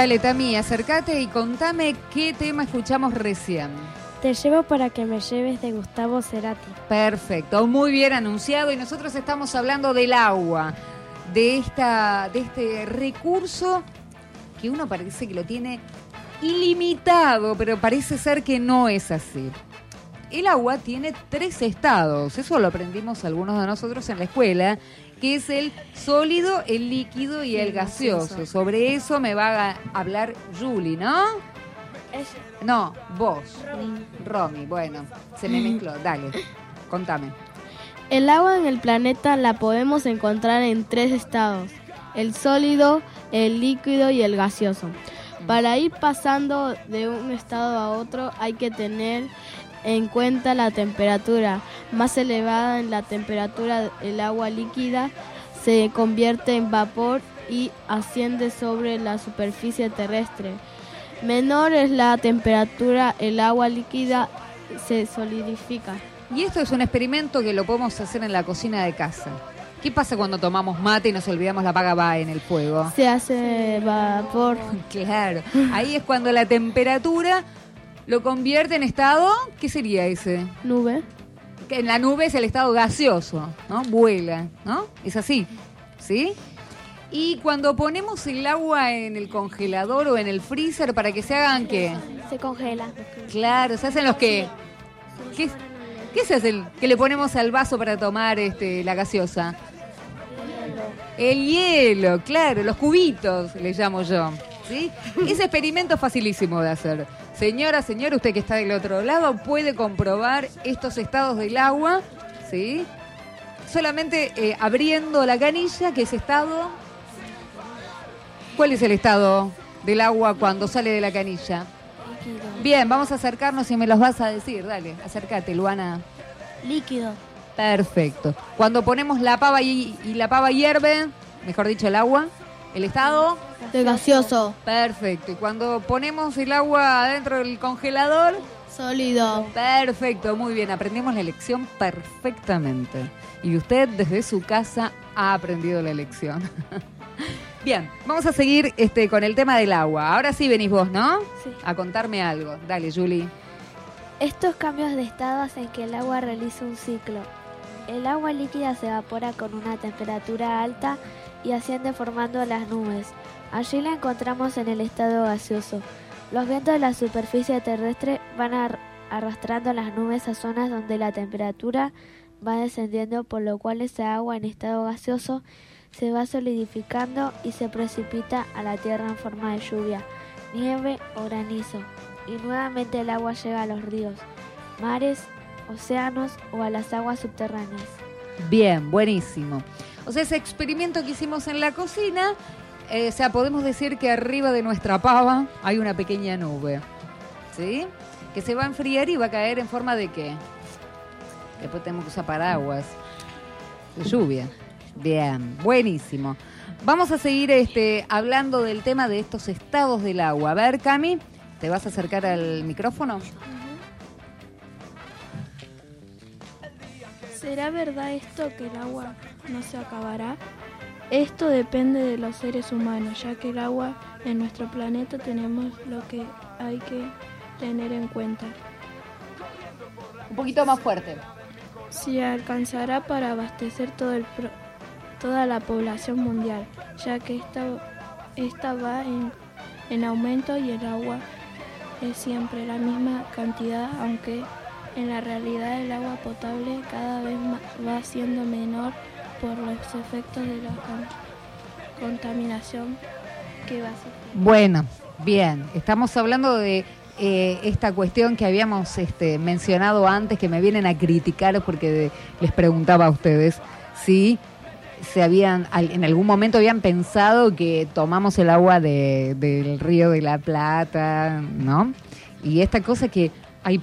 [SPEAKER 1] Dale, Tami, acércate y contame qué tema escuchamos recién.
[SPEAKER 8] Te llevo para que me lleves de Gustavo Cerati.
[SPEAKER 1] Perfecto, muy bien anunciado y nosotros estamos hablando del agua, de esta de este recurso que uno parece que lo tiene ilimitado, pero parece ser que no es así. El agua tiene tres estados, eso lo aprendimos algunos de nosotros en la escuela, que es el sólido, el líquido y el gaseoso. Sobre eso me va a hablar Julie, ¿no? No, vos. Romy, bueno, se me mezcló, dale, contame.
[SPEAKER 7] El agua en el planeta la podemos encontrar en tres estados, el sólido, el líquido y el gaseoso. Para ir pasando de un estado a otro hay que tener en cuenta la temperatura. Más elevada en la temperatura el agua líquida se convierte en vapor y asciende sobre la superficie terrestre. Menor es la temperatura, el agua líquida se solidifica.
[SPEAKER 1] Y esto es un experimento que lo podemos hacer en la cocina de casa. ¿Qué pasa cuando tomamos mate y nos olvidamos la paga va en el fuego?
[SPEAKER 7] Se hace vapor. (laughs)
[SPEAKER 1] Claro, ahí es cuando la temperatura lo convierte en estado, ¿qué sería ese?
[SPEAKER 7] Nube.
[SPEAKER 1] Que en la nube es el estado gaseoso, ¿no? Vuela, ¿no? Es así, ¿sí? Y cuando ponemos el agua en el congelador o en el freezer para que se hagan qué?
[SPEAKER 8] Se congela.
[SPEAKER 1] Claro, se hacen los que ¿Qué, qué se hace? Que le ponemos al vaso para tomar este la gaseosa. El hielo, claro, los cubitos, le llamo yo. ¿sí? (laughs) Ese experimento es facilísimo de hacer. Señora, señor, usted que está del otro lado puede comprobar estos estados del agua, ¿sí? Solamente eh, abriendo la canilla, que es estado. ¿Cuál es el estado del agua cuando sale de la canilla? Bien, vamos a acercarnos y me los vas a decir. Dale, acércate, Luana.
[SPEAKER 9] Líquido.
[SPEAKER 1] Perfecto. Cuando ponemos la pava y, y la pava hierve, mejor dicho, el agua, el estado.
[SPEAKER 7] De gaseoso.
[SPEAKER 1] Perfecto. Y cuando ponemos el agua adentro del congelador,
[SPEAKER 7] Sólido.
[SPEAKER 1] perfecto, muy bien. Aprendimos la lección perfectamente. Y usted desde su casa ha aprendido la lección. (laughs) bien, vamos a seguir este, con el tema del agua. Ahora sí venís vos, ¿no?
[SPEAKER 8] Sí.
[SPEAKER 1] A contarme algo. Dale, Julie.
[SPEAKER 8] Estos cambios de estado hacen que el agua realice un ciclo. El agua líquida se evapora con una temperatura alta y asciende formando las nubes. Allí la encontramos en el estado gaseoso. Los vientos de la superficie terrestre van ar- arrastrando las nubes a zonas donde la temperatura va descendiendo, por lo cual esa agua en estado gaseoso se va solidificando y se precipita a la tierra en forma de lluvia, nieve o granizo. Y nuevamente el agua llega a los ríos, mares, océanos o a las aguas subterráneas.
[SPEAKER 1] Bien, buenísimo. O sea, ese experimento que hicimos en la cocina, eh, o sea, podemos decir que arriba de nuestra pava hay una pequeña nube, ¿sí? Que se va a enfriar y va a caer en forma de qué? Después tenemos que usar paraguas. De lluvia. Bien, buenísimo. Vamos a seguir este, hablando del tema de estos estados del agua. A ver, Cami, ¿te vas a acercar al micrófono?
[SPEAKER 3] ¿Será verdad esto que el agua no se acabará? Esto depende de los seres humanos, ya que el agua en nuestro planeta tenemos lo que hay que tener en cuenta.
[SPEAKER 1] Un poquito más fuerte.
[SPEAKER 3] Si alcanzará para abastecer todo el pro- toda la población mundial, ya que esta, esta va en, en aumento y el agua es siempre la misma cantidad, aunque en la realidad el agua potable cada vez va siendo menor por los efectos de la con- contaminación que va a sufrir.
[SPEAKER 1] Bueno, bien, estamos hablando de eh, esta cuestión que habíamos este, mencionado antes, que me vienen a criticar porque de- les preguntaba a ustedes si se habían, en algún momento habían pensado que tomamos el agua de- del río de la Plata, ¿no? Y esta cosa que hay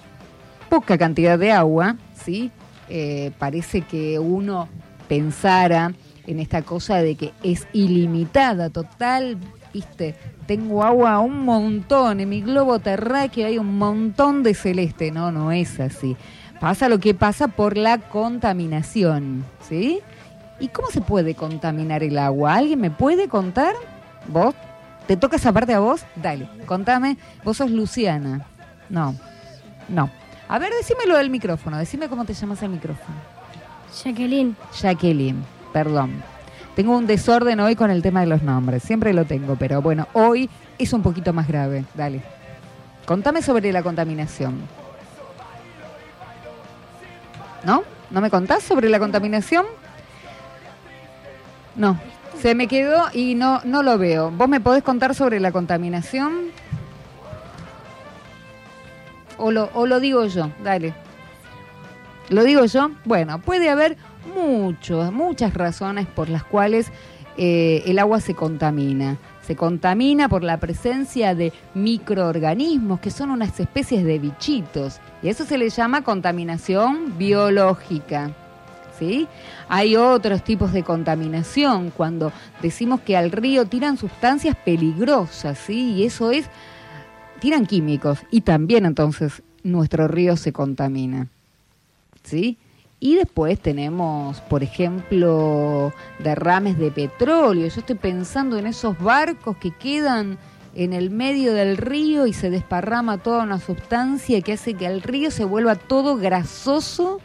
[SPEAKER 1] poca cantidad de agua, ¿sí? Eh, parece que uno pensara en esta cosa de que es ilimitada, total, viste, tengo agua un montón, en mi globo terráqueo hay un montón de celeste, no, no es así. Pasa lo que pasa por la contaminación, ¿sí? ¿Y cómo se puede contaminar el agua? ¿Alguien me puede contar? ¿Vos? ¿Te toca esa parte a vos? Dale, contame. Vos sos Luciana. No, no. A ver, decímelo del micrófono. Decime cómo te llamas al micrófono.
[SPEAKER 2] Jacqueline,
[SPEAKER 1] Jacqueline, perdón. Tengo un desorden hoy con el tema de los nombres. Siempre lo tengo, pero bueno, hoy es un poquito más grave. Dale. Contame sobre la contaminación. ¿No? ¿No me contás sobre la contaminación? No. Se me quedó y no, no lo veo. ¿Vos me podés contar sobre la contaminación? O lo, digo yo, dale. ¿Lo digo yo? Bueno, puede haber muchos, muchas razones por las cuales eh, el agua se contamina. Se contamina por la presencia de microorganismos, que son unas especies de bichitos. Y eso se le llama contaminación biológica. ¿Sí? Hay otros tipos de contaminación, cuando decimos que al río tiran sustancias peligrosas, ¿sí? Y eso es, tiran químicos, y también entonces nuestro río se contamina. ¿sí? Y después tenemos, por ejemplo, derrames de petróleo. Yo estoy pensando en esos barcos que quedan en el medio del río y se desparrama toda una sustancia que hace que el río se vuelva todo grasoso,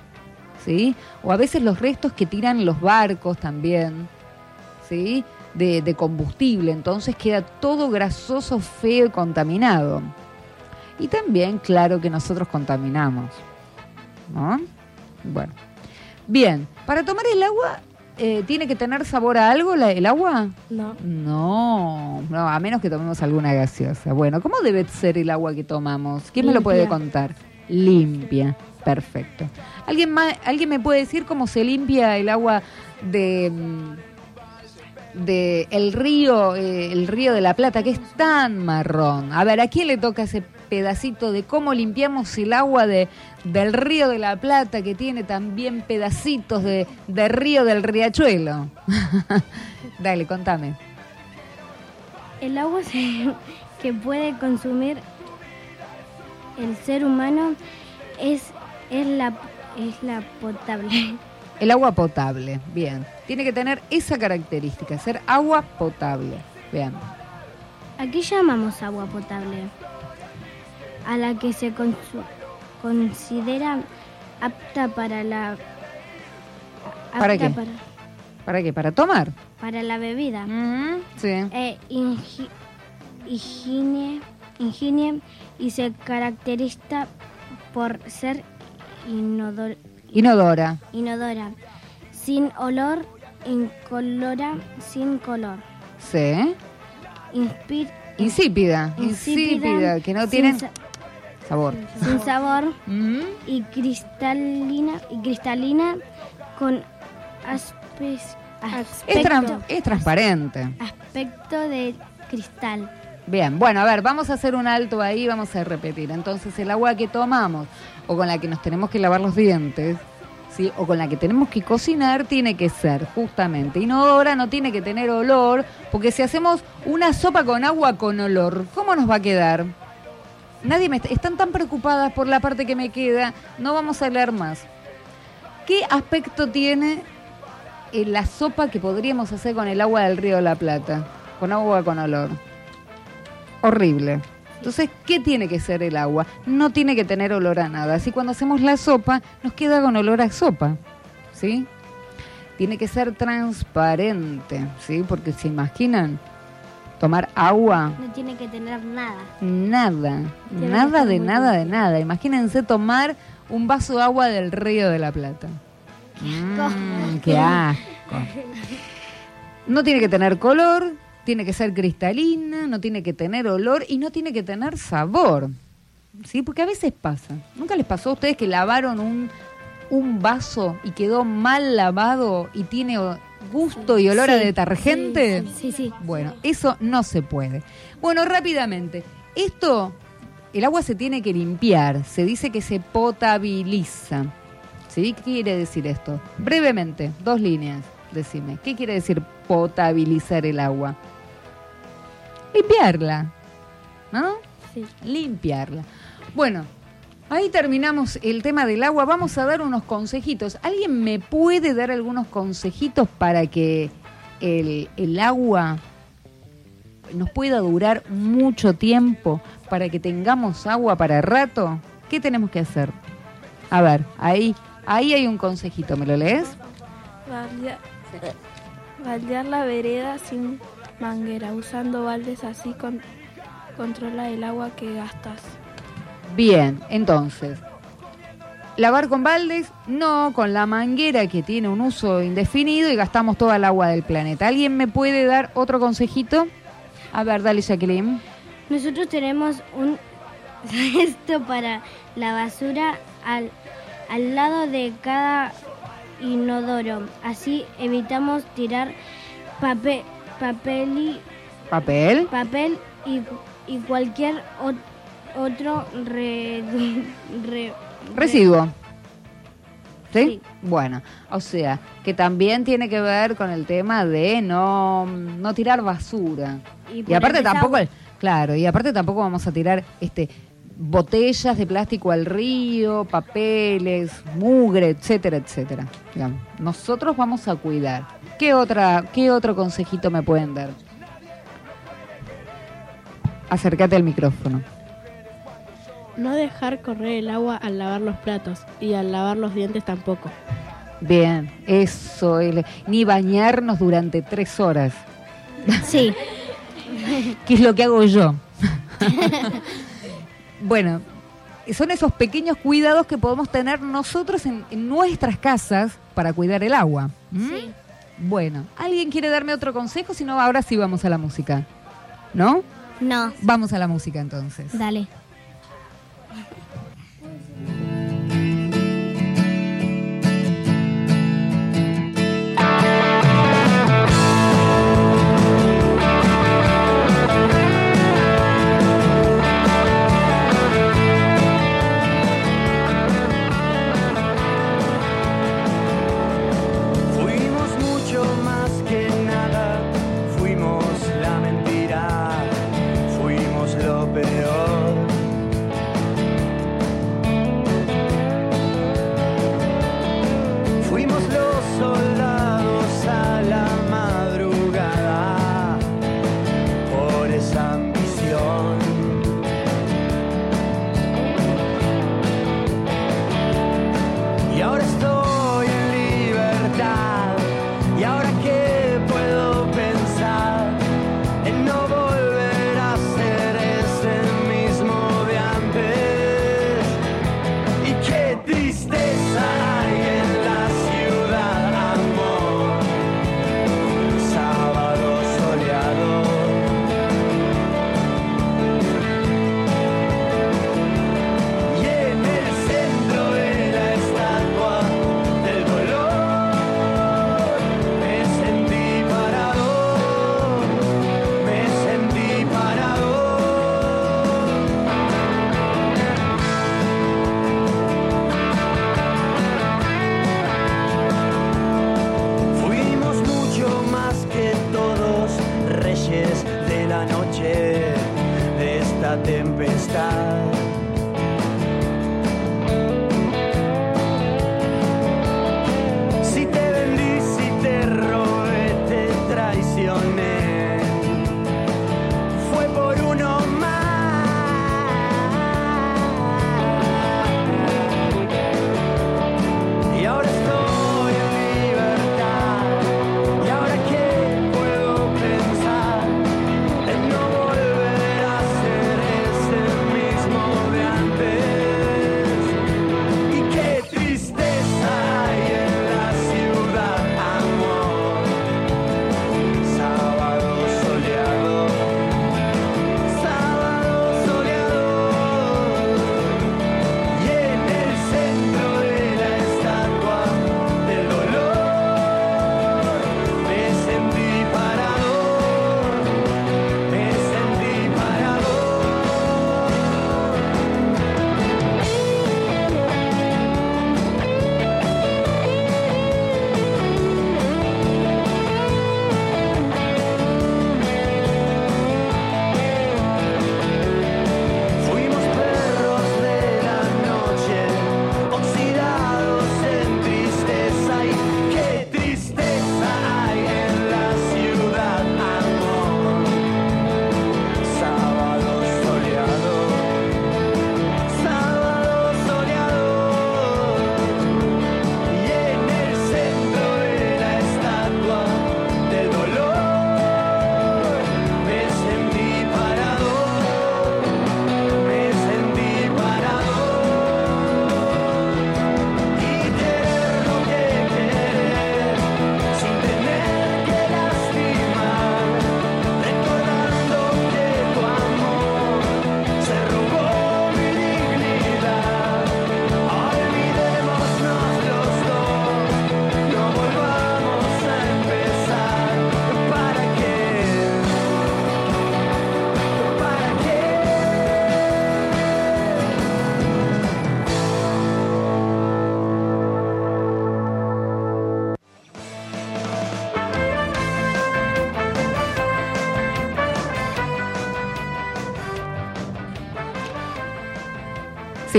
[SPEAKER 1] ¿sí? O a veces los restos que tiran los barcos también, ¿sí? De, de combustible, entonces queda todo grasoso, feo y contaminado. Y también, claro que nosotros contaminamos, ¿no? Bueno. Bien, para tomar el agua, eh, ¿tiene que tener sabor a algo la- el agua?
[SPEAKER 2] no.
[SPEAKER 1] No, no, a menos que tomemos alguna gaseosa. Bueno, ¿cómo debe ser el agua que tomamos? ¿Quién me lo puede contar? Limpia, perfecto. ¿Alguien, más, ¿Alguien me puede decir cómo se limpia el agua de, mm, de el río, eh, el río de la Plata, que es tan marrón? A ver, ¿a quién le toca ese pedacito de cómo limpiamos el agua de, del río de la Plata, que tiene también pedacitos de, de río del riachuelo? (laughs) Dale, contame.
[SPEAKER 2] El agua que puede consumir el ser humano es, es, la, es la potable.
[SPEAKER 1] El agua potable, bien. Tiene que tener esa característica, ser agua potable. Bien.
[SPEAKER 2] Aquí llamamos agua potable a la que se considera apta para la
[SPEAKER 1] ¿Para qué?
[SPEAKER 2] Para,
[SPEAKER 1] ¿Para qué? ¿Para tomar?
[SPEAKER 2] para la bebida.
[SPEAKER 1] Ujú, Sí.
[SPEAKER 2] Eh, ingi- higiene, higiene y se caracteriza por ser inodor-
[SPEAKER 1] Inodora.
[SPEAKER 2] inodora, sin olor, incolora, sin color.
[SPEAKER 1] Sí.
[SPEAKER 2] Inspir-
[SPEAKER 1] Insípida.
[SPEAKER 2] insípida,
[SPEAKER 1] Insípida, que no
[SPEAKER 2] sa-
[SPEAKER 1] sabor.
[SPEAKER 2] sin sabor
[SPEAKER 1] Ujú.
[SPEAKER 2] y cristalina y cristalina con aspes-
[SPEAKER 1] Es, tran-
[SPEAKER 2] aspecto,
[SPEAKER 1] es transparente.
[SPEAKER 2] aspecto de cristal.
[SPEAKER 1] Bien, bueno, a ver, vamos a hacer un alto ahí, vamos a repetir. Entonces, el agua que tomamos o con la que nos tenemos que lavar los dientes, ¿sí? o con la que tenemos que cocinar, tiene que ser justamente inodora, no tiene que tener olor, porque si hacemos una sopa con agua con olor, ¿cómo nos va a quedar? Nadie me está- están tan preocupadas por la parte que me queda, no vamos a leer más. ¿Qué aspecto tiene eh, la sopa que podríamos hacer con el agua del río de la Plata? Con agua con olor. Horrible. Entonces, ¿qué tiene que ser el agua? No tiene que tener olor a nada. Así cuando hacemos la sopa, nos queda con olor a sopa. ¿Sí? Tiene que ser transparente, ¿sí? Porque se imaginan tomar agua,
[SPEAKER 2] No tiene que tener nada.
[SPEAKER 1] nada,
[SPEAKER 2] Tiene
[SPEAKER 1] nada de nada de nada. Imagínense tomar un vaso de agua del río de la Plata. Mm, qué asco. (laughs) No tiene que tener color, tiene que ser cristalina, no tiene que tener olor y no tiene que tener sabor. ¿Sí? Porque a veces pasa. ¿Nunca les pasó a ustedes que lavaron un, un vaso y quedó mal lavado y tiene gusto y olor a
[SPEAKER 2] Sí,
[SPEAKER 1] detergente?
[SPEAKER 2] Sí, sí.
[SPEAKER 1] Bueno, eso no se puede. Bueno, rápidamente. Esto, el agua se tiene que limpiar. Se dice que se potabiliza. ¿Sí? ¿Qué quiere decir esto? Brevemente, dos líneas. Decime, ¿qué quiere decir potabilizar el agua? Limpiarla. ¿No?
[SPEAKER 2] Sí.
[SPEAKER 1] Limpiarla. Bueno, ahí terminamos el tema del agua. Vamos a dar unos consejitos. ¿Alguien me puede dar algunos consejitos para que el, el agua nos pueda durar mucho tiempo para que tengamos agua para rato, ¿qué tenemos que hacer? A ver, ahí, ahí hay un consejito, ¿me lo lees?
[SPEAKER 4] Baldea- baldear la vereda sin manguera, usando baldes así con- controla el agua que gastas.
[SPEAKER 1] Bien, entonces, lavar con baldes, no con la manguera que tiene un uso indefinido y gastamos toda el agua del planeta. ¿Alguien me puede dar otro consejito? A ver, dale Jacqueline.
[SPEAKER 2] Nosotros tenemos un (laughs) cesto para la basura al, al lado de cada inodoro. Así evitamos tirar papel, papel y
[SPEAKER 1] Papel.
[SPEAKER 2] papel y, y cualquier ot- otro re- re-
[SPEAKER 1] Residuo. ¿Sí?
[SPEAKER 2] Sí.
[SPEAKER 1] Bueno, o sea, que también tiene que ver con el tema de no, no tirar basura.
[SPEAKER 2] Y
[SPEAKER 1] aparte tampoco, claro, y aparte tampoco vamos a tirar este botellas de plástico al río, papeles, mugre, etcétera, etcétera. Digamos, nosotros vamos a cuidar. ¿Qué otra, qué otro consejito me pueden dar? Acércate al micrófono.
[SPEAKER 7] No dejar correr el agua al lavar los platos y al lavar los dientes tampoco.
[SPEAKER 1] Bien, eso, el- ni bañarnos durante tres horas,
[SPEAKER 2] Sí, (laughs)
[SPEAKER 1] que es lo que hago yo. (laughs) bueno, son esos pequeños cuidados que podemos tener nosotros en, en nuestras casas para cuidar el agua.
[SPEAKER 2] sí.
[SPEAKER 1] Bueno, ¿alguien quiere darme otro consejo? Si no, ahora sí vamos a la música. ¿No?
[SPEAKER 2] No,
[SPEAKER 1] Vamos a la música entonces.
[SPEAKER 2] dale.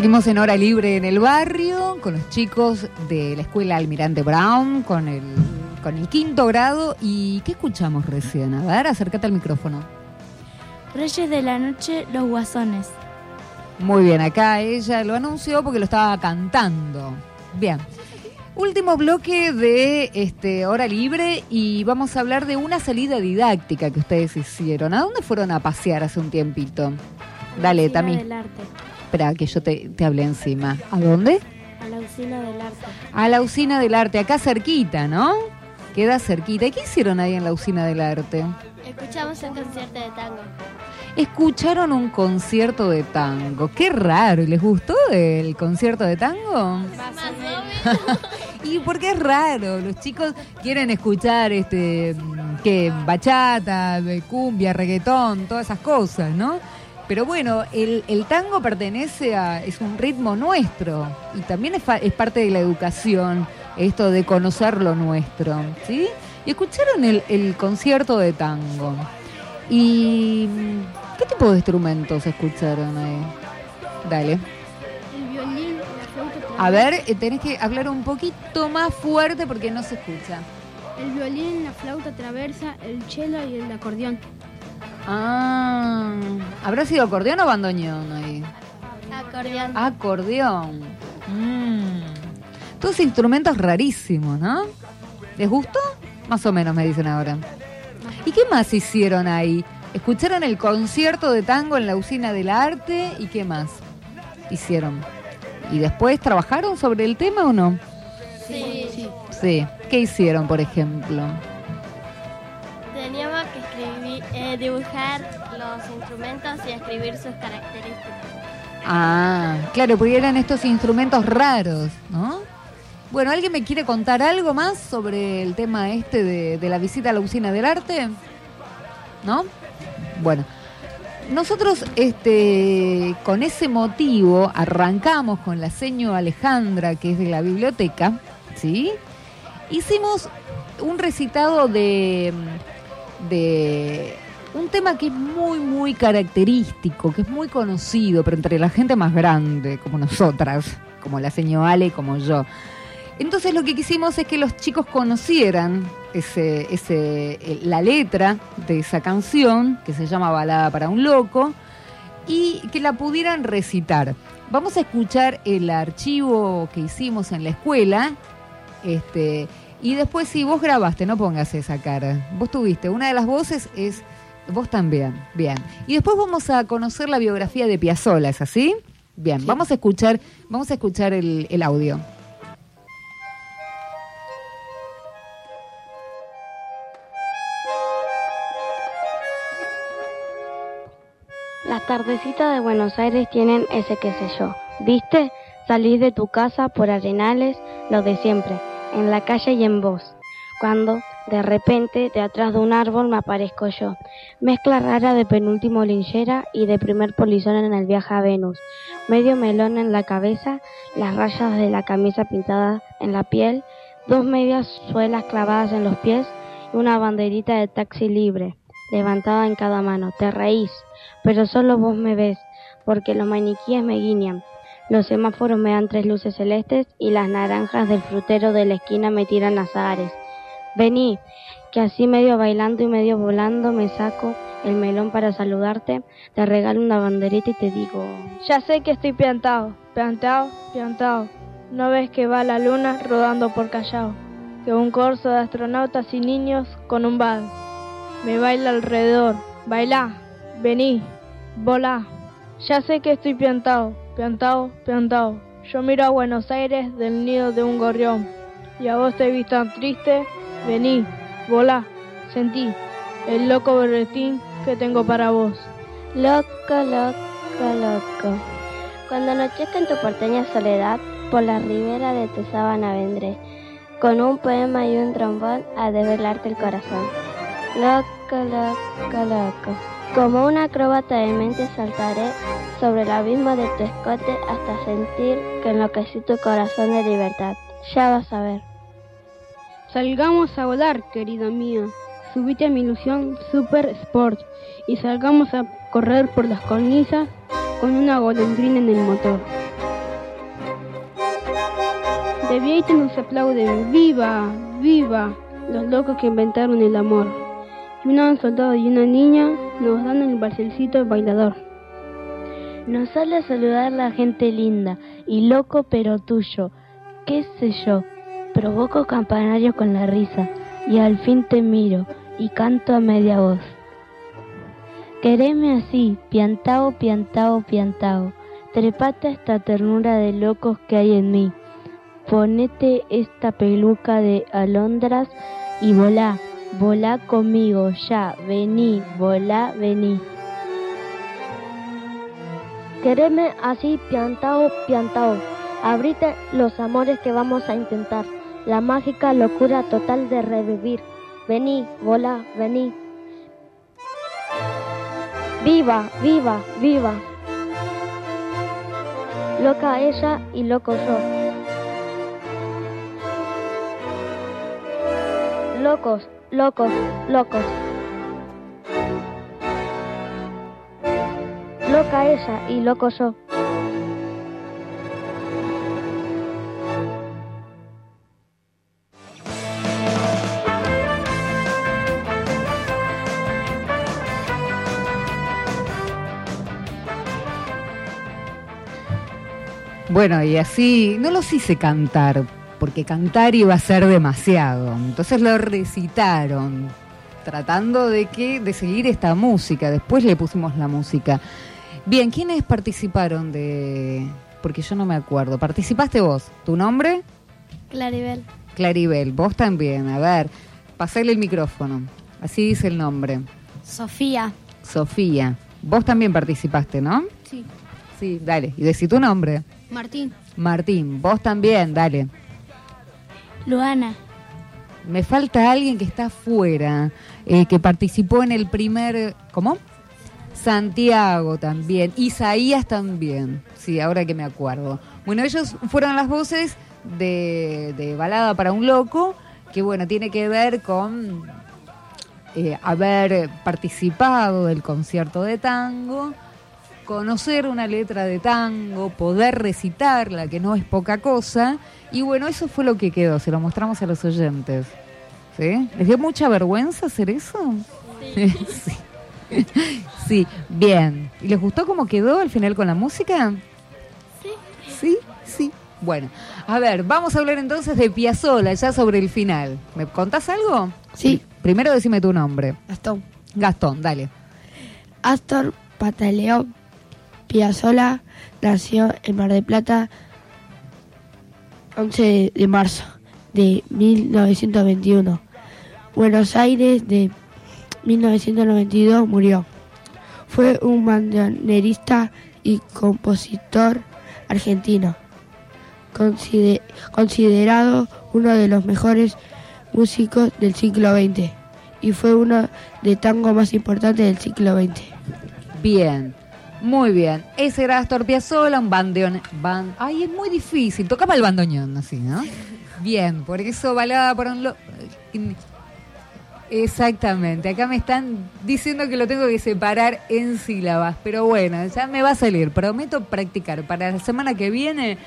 [SPEAKER 1] Seguimos en hora libre en el barrio con los chicos de la escuela Almirante Brown, con el, con el quinto grado. ¿Y qué escuchamos recién? A ver, acércate al micrófono.
[SPEAKER 3] Reyes de la Noche, Los Guasones.
[SPEAKER 1] Muy bien, acá ella lo anunció porque lo estaba cantando. Bien. Último bloque de este, hora libre y vamos a hablar de una salida didáctica que ustedes hicieron. ¿A dónde fueron a pasear hace un tiempito? Dale, Tami.
[SPEAKER 10] del arte.
[SPEAKER 1] Espera, que yo te, te hablé encima. ¿A dónde?
[SPEAKER 10] A la usina del arte.
[SPEAKER 1] A la usina del arte, acá cerquita, ¿no? Queda cerquita. ¿Y qué hicieron ahí en la usina del arte?
[SPEAKER 10] Escuchamos el concierto de tango.
[SPEAKER 1] Escucharon un concierto de tango. Qué raro. ¿Y les gustó el concierto de tango? (laughs) y porque es raro. Los chicos quieren escuchar este que bachata, cumbia, reggaetón, todas esas cosas, ¿no? Pero bueno, el, el tango pertenece a, es un ritmo nuestro y también es, fa- es parte de la educación, esto de conocer lo nuestro, ¿sí? Y escucharon el, el concierto de tango. ¿Y qué tipo de instrumentos escucharon ahí? Dale.
[SPEAKER 4] El violín, la flauta
[SPEAKER 1] A ver, tenés que hablar un poquito más fuerte porque no se escucha.
[SPEAKER 4] El violín, la flauta traversa, el cello y el acordeón.
[SPEAKER 1] Ah, ¿habrá sido acordeón o bandoneón ahí?
[SPEAKER 10] Acordeón.
[SPEAKER 1] Acordeón. Mm. Todos instrumentos rarísimos, ¿no? ¿Les gustó? Más o menos me dicen ahora. ¿Y qué más hicieron ahí? ¿Escucharon el concierto de tango en la usina del arte? ¿Y qué más hicieron? ¿Y después trabajaron sobre el tema o no?
[SPEAKER 10] Sí.
[SPEAKER 1] Sí. ¿Qué hicieron, por ejemplo?
[SPEAKER 10] Eh, dibujar los instrumentos y escribir sus características.
[SPEAKER 1] Ah, claro, porque eran estos instrumentos raros, ¿no? Bueno, ¿alguien me quiere contar algo más sobre el tema este de, de la visita a la usina del arte? ¿No? Bueno, nosotros este, con ese motivo arrancamos con la seño Alejandra, que es de la biblioteca, ¿sí? Hicimos un recitado de, de un tema que es muy, muy característico, que es muy conocido, pero entre la gente más grande, como nosotras, como la señora Ale como yo. Entonces lo que quisimos es que los chicos conocieran ese, ese, eh, la letra de esa canción, que se llama Balada para un Loco, y que la pudieran recitar. Vamos a escuchar el archivo que hicimos en la escuela, este, y después si vos grabaste, no pongas esa cara. Vos tuviste, una de las voces es vos también, bien. Y después vamos a conocer la biografía de Piazzolla, ¿es así? Bien, vamos a escuchar, vamos a escuchar el, el audio.
[SPEAKER 10] Las tardecitas de Buenos Aires tienen ese qué sé yo. ¿Viste? Salís de tu casa por arenales, lo de siempre, en la calle y en vos. Cuando, de repente, de atrás de un árbol me aparezco yo. Mezcla rara de penúltimo linchera y de primer polizón en el viaje a Venus. Medio melón en la cabeza, las rayas de la camisa pintadas en la piel, dos medias suelas clavadas en los pies y una banderita de taxi libre, levantada en cada mano. Te reís, pero solo vos me ves, porque los maniquíes me guiñan. Los semáforos me dan tres luces celestes y las naranjas del frutero de la esquina me tiran azahares. Vení, que así medio bailando y medio volando me saco el melón para saludarte, te regalo una banderita y te digo...
[SPEAKER 4] Ya sé que estoy piantado, piantado, piantado. ¿No ves que va la luna rodando por Callao? Que un corso de astronautas y niños con un bad me baila alrededor. Bailá, vení, volá. Ya sé que estoy piantado, piantado, piantado. Yo miro a Buenos Aires del nido de un gorrión. Y a vos te vi tan triste, vení, volá, sentí el loco berretín que tengo para vos.
[SPEAKER 10] Loco, loco, loco. Cuando anochezca en tu porteña soledad, por la ribera de tu sábana vendré, con un poema y un trombón a desvelarte el corazón. Loco, loco, loco. Como un acróbata de mente saltaré sobre el abismo de tu escote hasta sentir que enloquecí tu corazón de libertad. Ya vas a ver.
[SPEAKER 4] Salgamos a volar, querido mío. Subite a mi ilusión Super Sport y salgamos a correr por las cornisas con una golondrina en el motor.
[SPEAKER 11] De Vieita nos aplauden, viva, viva, los locos que inventaron el amor. Y un soldado y una niña nos dan el barcelcito bailador.
[SPEAKER 12] Nos sale a saludar la gente linda y loco pero tuyo, qué sé yo. Provoco campanario con la risa y al fin te miro y canto a media voz. Quereme así, piantao, piantao, piantao. Trepate esta ternura de locos que hay en mí. Ponete esta peluca de alondras y volá, volá conmigo ya, vení, volá, vení.
[SPEAKER 13] Quereme así, piantao, piantao. Abrite los amores que vamos a intentar. La mágica locura total de revivir. Vení, volá, vení. Viva, viva, viva. Loca ella y loco yo. Locos, locos, locos. Loca ella y loco yo.
[SPEAKER 1] Bueno, y así no los hice cantar, porque cantar iba a ser demasiado. Entonces lo recitaron, tratando de que de seguir esta música. Después le pusimos la música. Bien, ¿quiénes participaron de...? Porque yo no me acuerdo. ¿Participaste vos? ¿Tu nombre?
[SPEAKER 14] Claribel.
[SPEAKER 1] Claribel, vos también. A ver, pasale el micrófono. Así dice el nombre.
[SPEAKER 14] Sofía.
[SPEAKER 1] Sofía. Vos también participaste, ¿no?
[SPEAKER 14] Sí.
[SPEAKER 1] Sí, dale. Y decí tu nombre.
[SPEAKER 14] Martín.
[SPEAKER 1] Martín, vos también, dale.
[SPEAKER 14] Luana.
[SPEAKER 1] Me falta alguien que está afuera, eh, que participó en el primer... ¿Cómo? Santiago también, Isaías también, sí, ahora que me acuerdo. Bueno, ellos fueron las voces de, de Balada para un Loco, que bueno, tiene que ver con eh, haber participado del concierto de tango, conocer una letra de tango, poder recitarla, que no es poca cosa, y bueno, eso fue lo que quedó, se lo mostramos a los oyentes. ¿Sí? ¿Les dio mucha vergüenza hacer eso? Sí. (laughs) sí. sí. bien. ¿Y les gustó cómo quedó al final con la música?
[SPEAKER 14] Sí.
[SPEAKER 1] Sí, sí. Bueno, a ver, vamos a hablar entonces de Piazzola, ya sobre el final. ¿Me contás algo?
[SPEAKER 15] Sí.
[SPEAKER 1] Primero decime tu nombre.
[SPEAKER 15] Gastón.
[SPEAKER 1] Gastón, dale.
[SPEAKER 15] Astor Pataleo Piazzola nació en Mar del Plata 11 de marzo de 1921. Buenos Aires de 1992 murió. Fue un bandonerista y compositor argentino, consider considerado uno de los mejores músicos del siglo XX y fue uno de tango más importantes del siglo XX.
[SPEAKER 1] Bien, muy bien. Ese era Astor Piazzolla, un bandeón. Ban... Ay, es muy difícil. Tocaba el bandoneón así, ¿no? Bien, por eso balada por un... Lo... Exactamente, acá me están diciendo que lo tengo que separar en sílabas, pero bueno, ya me va a salir, prometo practicar para la semana que viene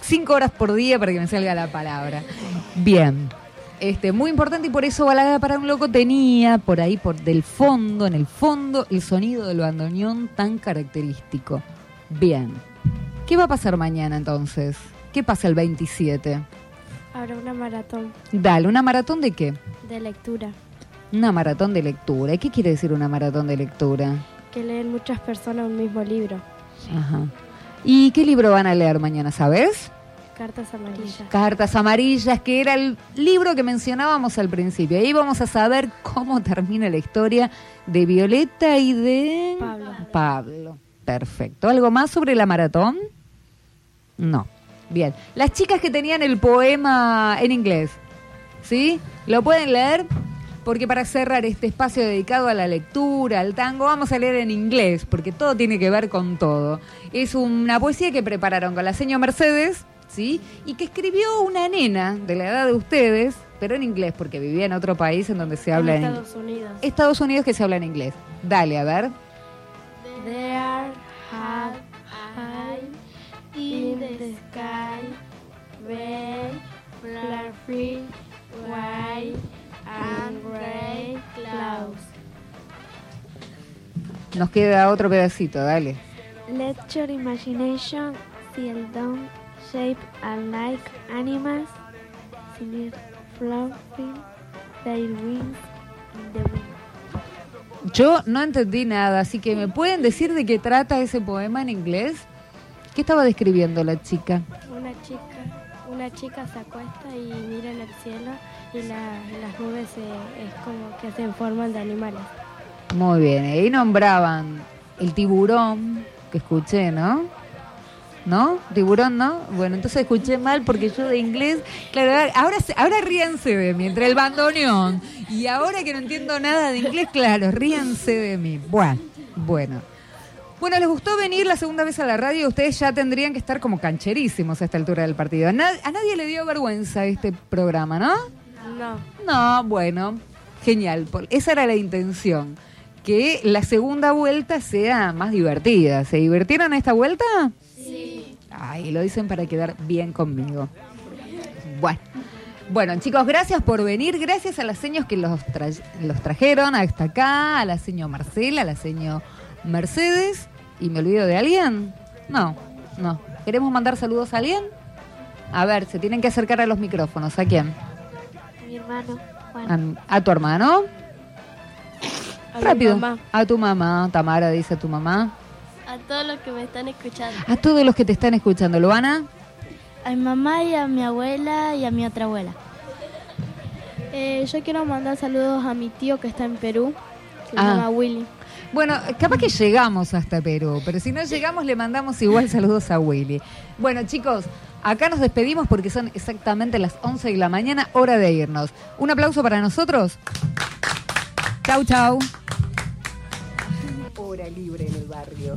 [SPEAKER 1] cinco horas por día para que me salga la palabra. Bien, este, muy importante y por eso Balada para un Loco tenía por ahí, por del fondo, en el fondo, el sonido del bandoneón tan característico. Bien, ¿qué va a pasar mañana entonces? ¿Qué pasa el 27?
[SPEAKER 14] Habrá una maratón.
[SPEAKER 1] Dale, ¿una maratón de qué?
[SPEAKER 14] De lectura.
[SPEAKER 1] Una maratón de lectura. ¿Y qué quiere decir una maratón de lectura?
[SPEAKER 14] Que leen muchas personas un mismo libro.
[SPEAKER 1] Ajá. ¿Y qué libro van a leer mañana, sabes?
[SPEAKER 14] Cartas amarillas.
[SPEAKER 1] Cartas amarillas, que era el libro que mencionábamos al principio. Ahí vamos a saber cómo termina la historia de Violeta y de
[SPEAKER 14] Pablo.
[SPEAKER 1] Pablo. Perfecto. ¿Algo más sobre la maratón? No. Bien. Las chicas que tenían el poema en inglés, ¿sí? ¿Lo pueden leer? Porque para cerrar este espacio dedicado a la lectura, al tango, vamos a leer en inglés, porque todo tiene que ver con todo. Es una poesía que prepararon con la señora Mercedes, ¿sí? Y que escribió una nena de la edad de ustedes, pero en inglés, porque vivía en otro país en donde se habla
[SPEAKER 14] en
[SPEAKER 1] en
[SPEAKER 14] Estados Unidos.
[SPEAKER 1] Estados Unidos que se habla en inglés. Dale, a ver.
[SPEAKER 12] There have high in the sky red
[SPEAKER 4] green, white, and gray clouds.
[SPEAKER 1] Nos queda otro pedacito, dale.
[SPEAKER 4] Let your imagination feel down shape and like animals, singing, fluffing their wings in the wind.
[SPEAKER 1] Yo no entendí nada, así que ¿me pueden decir de qué trata ese poema en inglés? ¿Qué estaba describiendo la chica?
[SPEAKER 4] Una chica, una chica se acuesta y mira en el cielo y la- las nubes se- es como que se forman de animales.
[SPEAKER 1] Muy bien, ahí nombraban el tiburón, que escuché, ¿no? ¿No? ¿Tiburón no? Bueno, entonces escuché mal porque yo de inglés, claro, ahora, ahora ríanse de mí, entre el bandoneón y ahora que no entiendo nada de inglés, claro, ríanse de mí. Bueno, bueno. Bueno, ¿les gustó venir la segunda vez a la radio? Ustedes ya tendrían que estar como cancherísimos a esta altura del partido. A, nad- a nadie le dio vergüenza este programa, ¿no?
[SPEAKER 4] No.
[SPEAKER 1] No, bueno, genial. Esa era la intención. Que la segunda vuelta sea más divertida. ¿Se divirtieron esta vuelta? Ay, lo dicen para quedar bien conmigo. Bueno. Bueno, chicos, gracias por venir. Gracias a las seños que los, tra- los trajeron hasta acá, a la seño Marcela, a la seño Mercedes. ¿Y me olvido de alguien? No, no. ¿Queremos mandar saludos a alguien? A ver, se tienen que acercar a los micrófonos. ¿A quién?
[SPEAKER 4] Mi hermano, Juan.
[SPEAKER 1] A, a tu hermano.
[SPEAKER 4] A mi
[SPEAKER 1] Rápido.
[SPEAKER 4] mamá.
[SPEAKER 1] A tu mamá. Tamara dice a tu mamá.
[SPEAKER 4] A todos los que me están escuchando.
[SPEAKER 1] A todos los que te están escuchando. ¿Luana?
[SPEAKER 3] A mi mamá y a mi abuela y a mi otra abuela.
[SPEAKER 4] Eh, yo quiero mandar saludos a mi tío que está en Perú, se
[SPEAKER 1] Ah.
[SPEAKER 4] llama Willy.
[SPEAKER 1] Bueno, capaz que llegamos hasta Perú, pero si no llegamos le mandamos igual saludos a Willy. Bueno, chicos, acá nos despedimos porque son exactamente las 11 de la mañana, hora de irnos. Un aplauso para nosotros. Chau, chau.
[SPEAKER 16] Hora Libre en el Barrio.